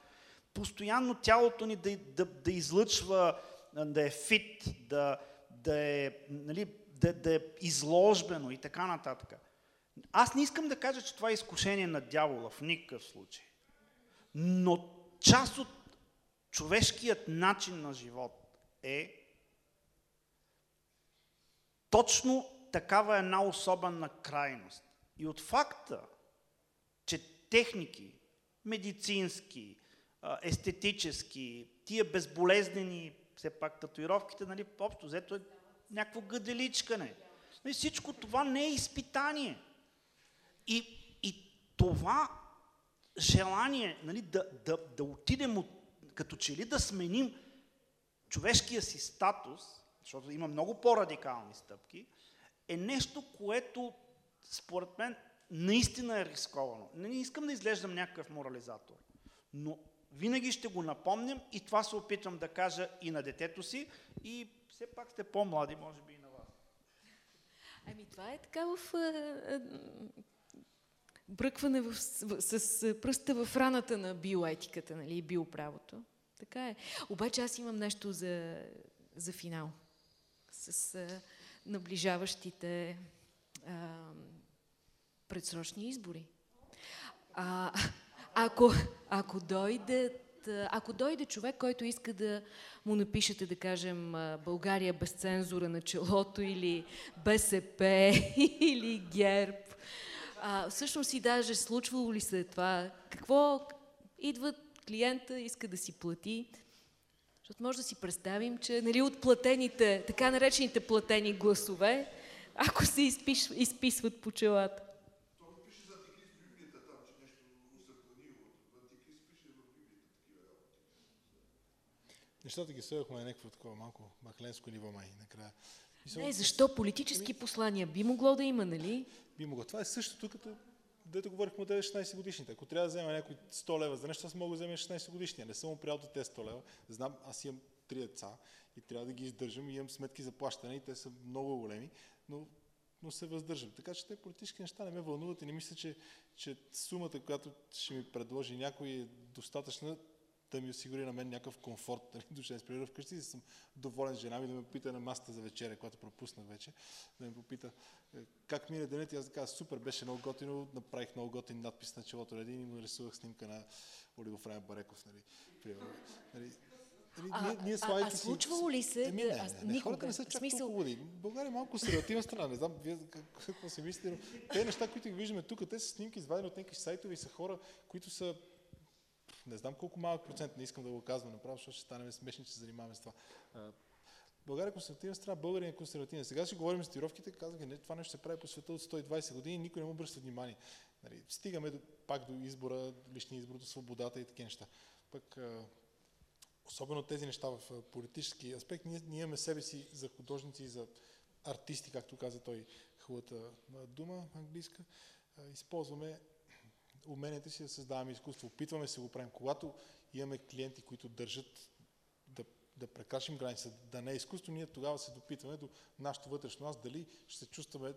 постоянно тялото ни да, да, да излъчва, да е фит, да, да, е, нали, да, да е изложбено и така нататък. Аз не искам да кажа, че това е изкушение на дявола в никакъв случай. Но част от човешкият начин на живот е точно такава една особена крайност. И от факта, че техники, медицински, естетически, тия безболезнени, все пак татуировките, нали, общо взето е някакво гъделичкане. Нали, всичко това не е изпитание. И, и това желание нали, да, да, да отидем от, като че ли да сменим човешкия си статус, защото има много по-радикални стъпки, е нещо, което според мен наистина е рисковано. Не искам да изглеждам някакъв морализатор, но винаги ще го напомням и това се опитвам да кажа и на детето си и все пак сте по-млади, може би и на вас. Ами това е така в бръкване в, с, с пръста в раната на биоетиката, нали, биоправото. Така е. Обаче аз имам нещо за, за финал. С а, наближаващите а, предсрочни избори. А, ако, ако дойдат ако дойде човек, който иска да му напишете, да кажем, България без цензура на челото или БСП [laughs] или ГЕРБ, а, всъщност и даже случвало ли се това? Какво идва клиента, иска да си плати? Защото може да си представим, че нали, от платените, така наречените платени гласове, ако се изпиш, изписват по челата. Нещата ги съдахме на някакво такова малко махленско ниво май накрая. Не, защо политически послания би могло да има, нали? Би могло. Това е същото като дето говорихме от 16 годишните. Ако трябва да взема някой 100 лева за нещо, аз мога да взема 16 годишния. Не съм му приял тези 100 лева. Знам, аз имам три деца и трябва да ги издържам и имам сметки за плащане и те са много големи, но, но се въздържам. Така че те политически неща не ме вълнуват и не мисля, че, че сумата, която ще ми предложи някой е достатъчна да ми осигури на мен някакъв комфорт, нали, [laughs] душен сприра вкъщи, да съм доволен с жена ми, да ме пита на масата за вечеря, която пропуснах вече, да ме попита е, как мине денят и аз да кажа, супер, беше много готино, направих много готин надпис на челото на един и му рисувах снимка на Олигофрен Бареков, нали, примерно. Нали, Нали, а, ние, ние а, а случвало ли се? Еми, не, не, не, никога. Хората не са чак смисъл... толкова луди. България е малко стереотивна страна. Не знам вие какво си мислите, но те неща, които ги виждаме тук, те са снимки извадени от някакви сайтове и са хора, които са не знам колко малък процент, не искам да го казвам направо, защото ще станем смешни, че се занимаваме с това. България е консервативна страна, България консервативна. Сега ще говорим за стировките, казах, не, това нещо се прави по света от 120 години, никой не му обръща внимание. Нали, стигаме до, пак до избора, личния избор, до свободата и такива неща. Пък, особено тези неща в политически аспект, ние, ние имаме себе си за художници и за артисти, както каза той хубавата дума английска, използваме уменията си да създаваме изкуство. Опитваме се го правим. Когато имаме клиенти, които държат да, да прекрачим граница, да не е изкуство, ние тогава се допитваме до нашето вътрешно аз, дали ще се чувстваме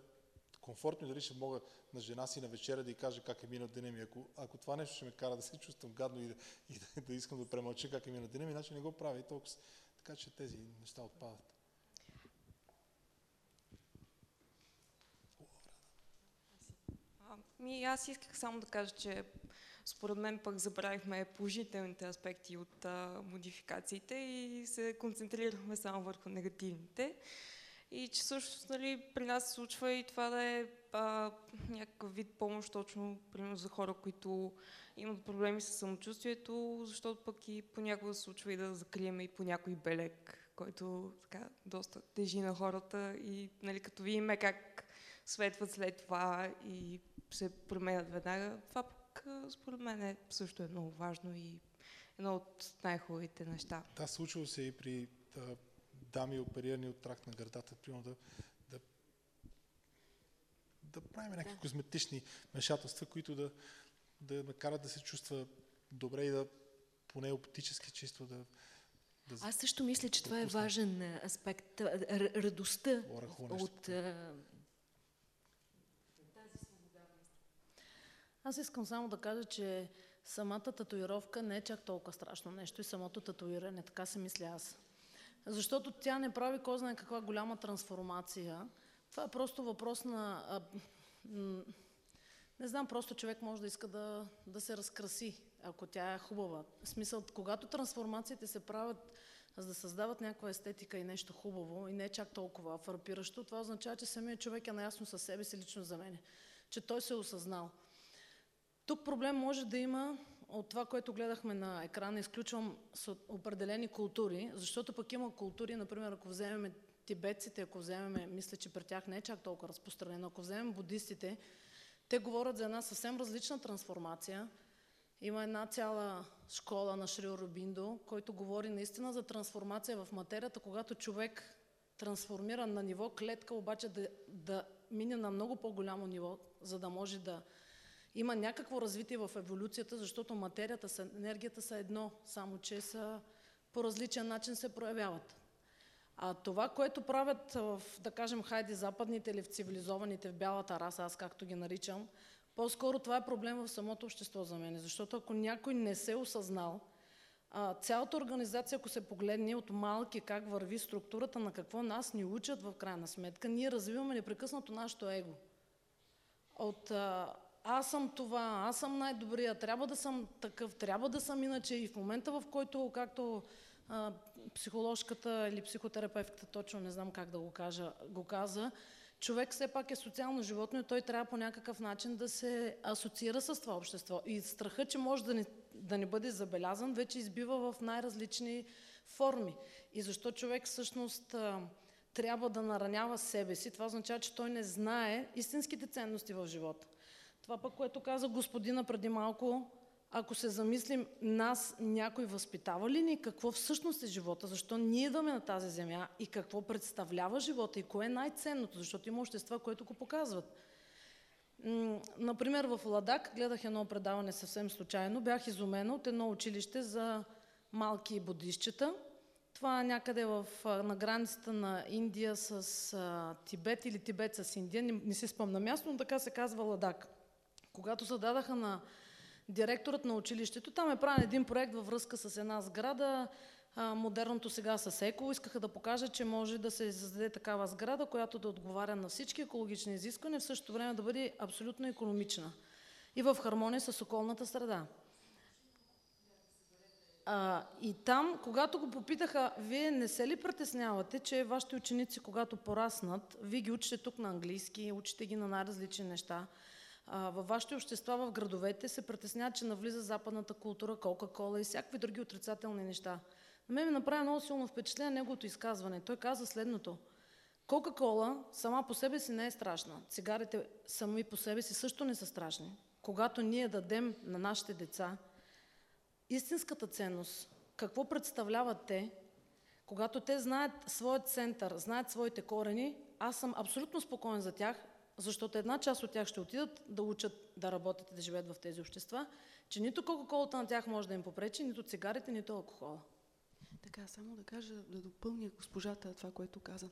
комфортно и дали ще мога на жена си на вечеря да й кажа как е минал деня ми. Ако, ако това нещо ще ме кара да се чувствам гадно и да, и да, да искам да премълча как е минал деня ми, иначе не го правя и толкова. Така че тези неща отпадат. Ми, аз исках само да кажа, че според мен пък забравихме положителните аспекти от а, модификациите и се концентрирахме само върху негативните. И че също нали, при нас се случва и това да е а, някакъв вид помощ точно примерно за хора, които имат проблеми с самочувствието, защото пък и понякога се случва и да закрием и по някой белек, който така доста тежи на хората и нали, като видиме как светват след това и се променят веднага. Това пък според мен е, също е много важно и едно от най-хубавите неща. Да, случва се и при да, дами оперирани от тракт на гърдата, примерно да, да правим някакви да. козметични вмешателства, които да, да накарат да се чувства добре и да поне оптически чисто да, да Аз също мисля, че да това е важен аспект. Радостта от, Аз искам само да кажа, че самата татуировка не е чак толкова страшно нещо и самото татуиране, така се мисля аз. Защото тя не прави кой знае каква голяма трансформация. Това е просто въпрос на... А, не знам, просто човек може да иска да, да се разкраси, ако тя е хубава. В смисъл, когато трансформациите се правят за да създават някаква естетика и нещо хубаво, и не е чак толкова фарпиращо, това означава, че самият човек е наясно със себе си, лично за мен, че той се е осъзнал. Тук проблем може да има от това, което гледахме на екрана, изключвам с определени култури, защото пък има култури, например, ако вземем тибетците, ако вземем, мисля, че при тях не е чак толкова разпространено, ако вземем буддистите, те говорят за една съвсем различна трансформация. Има една цяла школа на Шрио Рубиндо, който говори наистина за трансформация в материята, когато човек трансформира на ниво клетка, обаче да, да мине на много по-голямо ниво, за да може да има някакво развитие в еволюцията, защото материята, с енергията са едно, само че са по различен начин се проявяват. А това, което правят в, да кажем, хайде западните или в цивилизованите, в бялата раса, аз както ги наричам, по-скоро това е проблем в самото общество за мен. Защото ако някой не се осъзнал, цялата организация, ако се погледне от малки как върви структурата, на какво нас ни учат в крайна сметка, ние развиваме непрекъснато нашето его. От а, аз съм това, аз съм най-добрия, трябва да съм такъв, трябва да съм иначе. И в момента, в който, както а, психоложката или психотерапевтката, точно не знам как да го кажа, го каза, човек все пак е социално животно и той трябва по някакъв начин да се асоциира с това общество. И страха, че може да не, да не бъде забелязан, вече избива в най-различни форми. И защо човек всъщност а, трябва да наранява себе си, това означава, че той не знае истинските ценности в живота. Това пък, което каза господина преди малко, ако се замислим, нас някой възпитава ли ни какво всъщност е живота, защо ние идваме на тази земя и какво представлява живота и кое е най-ценното, защото има общества, които го показват. Например, в Ладак гледах едно предаване съвсем случайно. Бях изумена от едно училище за малки будищчета. Това някъде в, на границата на Индия с Тибет или Тибет с Индия. Не, не си спомня място, но така се казва Ладак. Когато зададаха на директорът на училището, там е правен един проект във връзка с една сграда, модерното сега с еко. Искаха да покажат, че може да се създаде такава сграда, която да отговаря на всички екологични изисквания, в същото време да бъде абсолютно економична и в хармония с околната среда. А, и там, когато го попитаха, вие не се ли притеснявате, че вашите ученици, когато пораснат, вие ги учите тук на английски, учите ги на най-различни неща, а, във вашите общества в градовете се притесняват, че навлиза западната култура, Кока-Кола и всякакви други отрицателни неща. На мен ми направи много силно впечатление неговото изказване. Той каза следното. Кока-Кола сама по себе си не е страшна. Цигарите сами по себе си също не са страшни. Когато ние дадем на нашите деца истинската ценност, какво представляват те, когато те знаят своят център, знаят своите корени, аз съм абсолютно спокоен за тях защото една част от тях ще отидат да учат да работят и да живеят в тези общества, че нито кока-колата на тях може да им попречи, нито цигарите, нито алкохола. Така, само да кажа, да допълня госпожата това, което каза.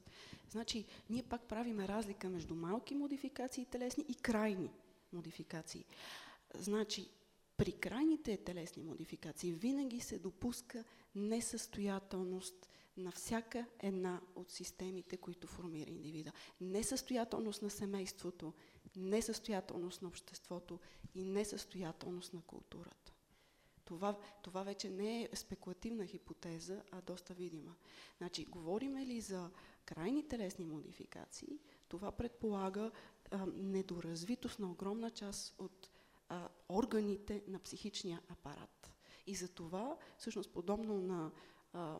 Значи, ние пак правиме разлика между малки модификации телесни и крайни модификации. Значи, при крайните телесни модификации винаги се допуска несъстоятелност, на всяка една от системите, които формира индивида. Несъстоятелност на семейството, несъстоятелност на обществото и несъстоятелност на културата. Това, това вече не е спекулативна хипотеза, а доста видима. Значи, говориме ли за крайни телесни модификации, това предполага а, недоразвитост на огромна част от а, органите на психичния апарат. И за това, всъщност, подобно на а,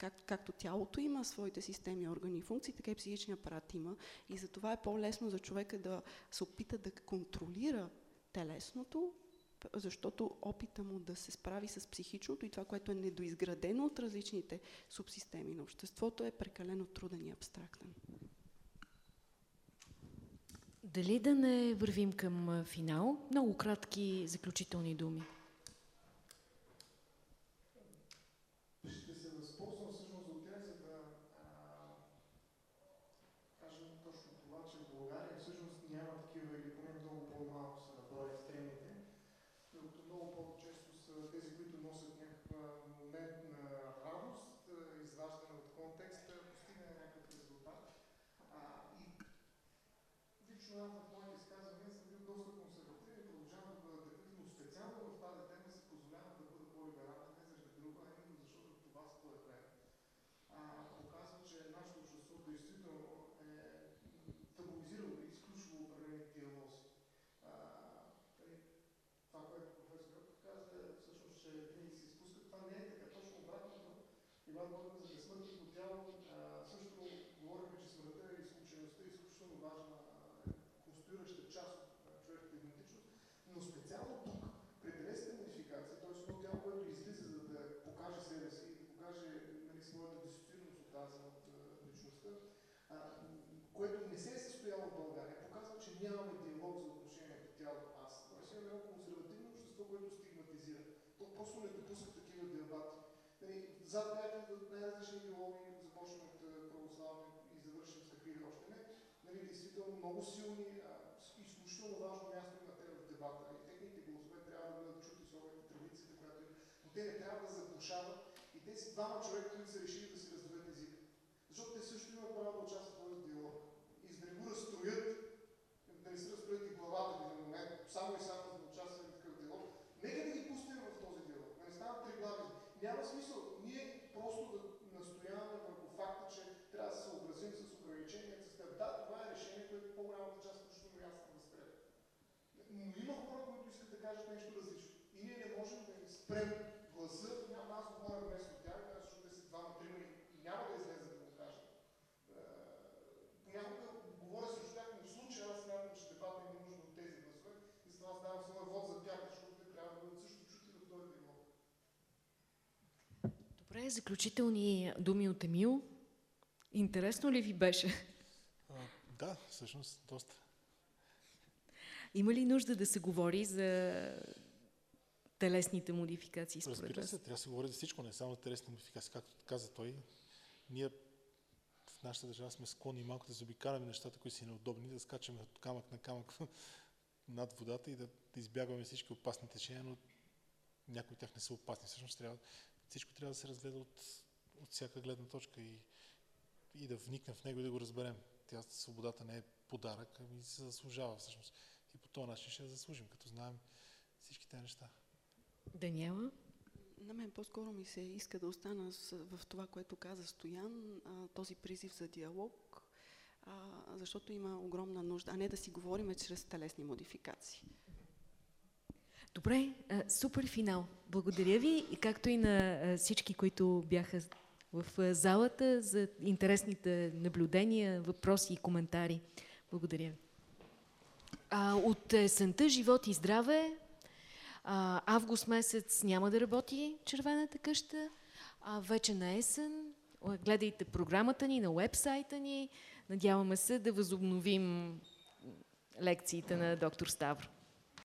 как, както тялото има своите системи, органи и функции, така и психичния апарат има. И затова е по-лесно за човека да се опита да контролира телесното, защото опита му да се справи с психичното и това, което е недоизградено от различните субсистеми на обществото, е прекалено труден и абстрактен. Дали да не вървим към финал? Много кратки заключителни думи. strong много силни, изключително важно място имат те в дебата. И техните гласове трябва да бъдат чути с оглед традицията, която има. Но те не трябва да заглушават и тези двама човека, които са решили да си раздадат език. Защото те също имат право да участват в този диалог. И за да не го разстроят, да не се разстроят и главата в един момент, само и само за да участват в такъв диалог, нека да ги пустим в този диалог. Да не станат три глави. Няма смисъл ние просто да настояваме върху факта, че трябва да се съобразим с ограниченията с теб. Да, това е решение, което по-голямата част, включително и аз съм възприят. Но има хора, които искат да кажат нещо различно. И ние не можем да им спрем гласа, няма аз говоря вместо тях, защото те са двама, трима и няма да излезат да го кажат. Понякога говоря срещу тях, но в случая аз смятам, че дебата има нужда от тези гласове и затова аз давам своя вод за тях, защото те трябва да бъдат също чути в този диалог. Добре, заключителни думи от Емил. Интересно ли ви беше? А, да, всъщност, доста. Има ли нужда да се говори за телесните модификации според Разбира се, трябва да се говори за всичко, не само за телесни модификации. Както каза той, ние в нашата държава сме склонни малко да заобикаляме нещата, които са неудобни, да скачаме от камък на камък [laughs] над водата и да, да избягваме всички опасни течения, но някои от тях не са опасни. Всъщност трябва, всичко трябва да се разгледа от, от всяка гледна точка и и да вникнем в него и да го разберем. Тя свободата не е подарък, ами се заслужава всъщност. И по този начин ще я заслужим, като знаем всички тези неща. Даниела? На мен по-скоро ми се иска да остана в това, което каза Стоян, този призив за диалог, защото има огромна нужда, а не да си говорим чрез телесни модификации. Добре, супер финал. Благодаря ви, и както и на всички, които бяха в залата за интересните наблюдения, въпроси и коментари. Благодаря ви. А, от есента Живот и здраве а, август месец няма да работи червената къща, а вече на есен гледайте програмата ни на уебсайта ни. Надяваме се да възобновим лекциите на доктор Ставро.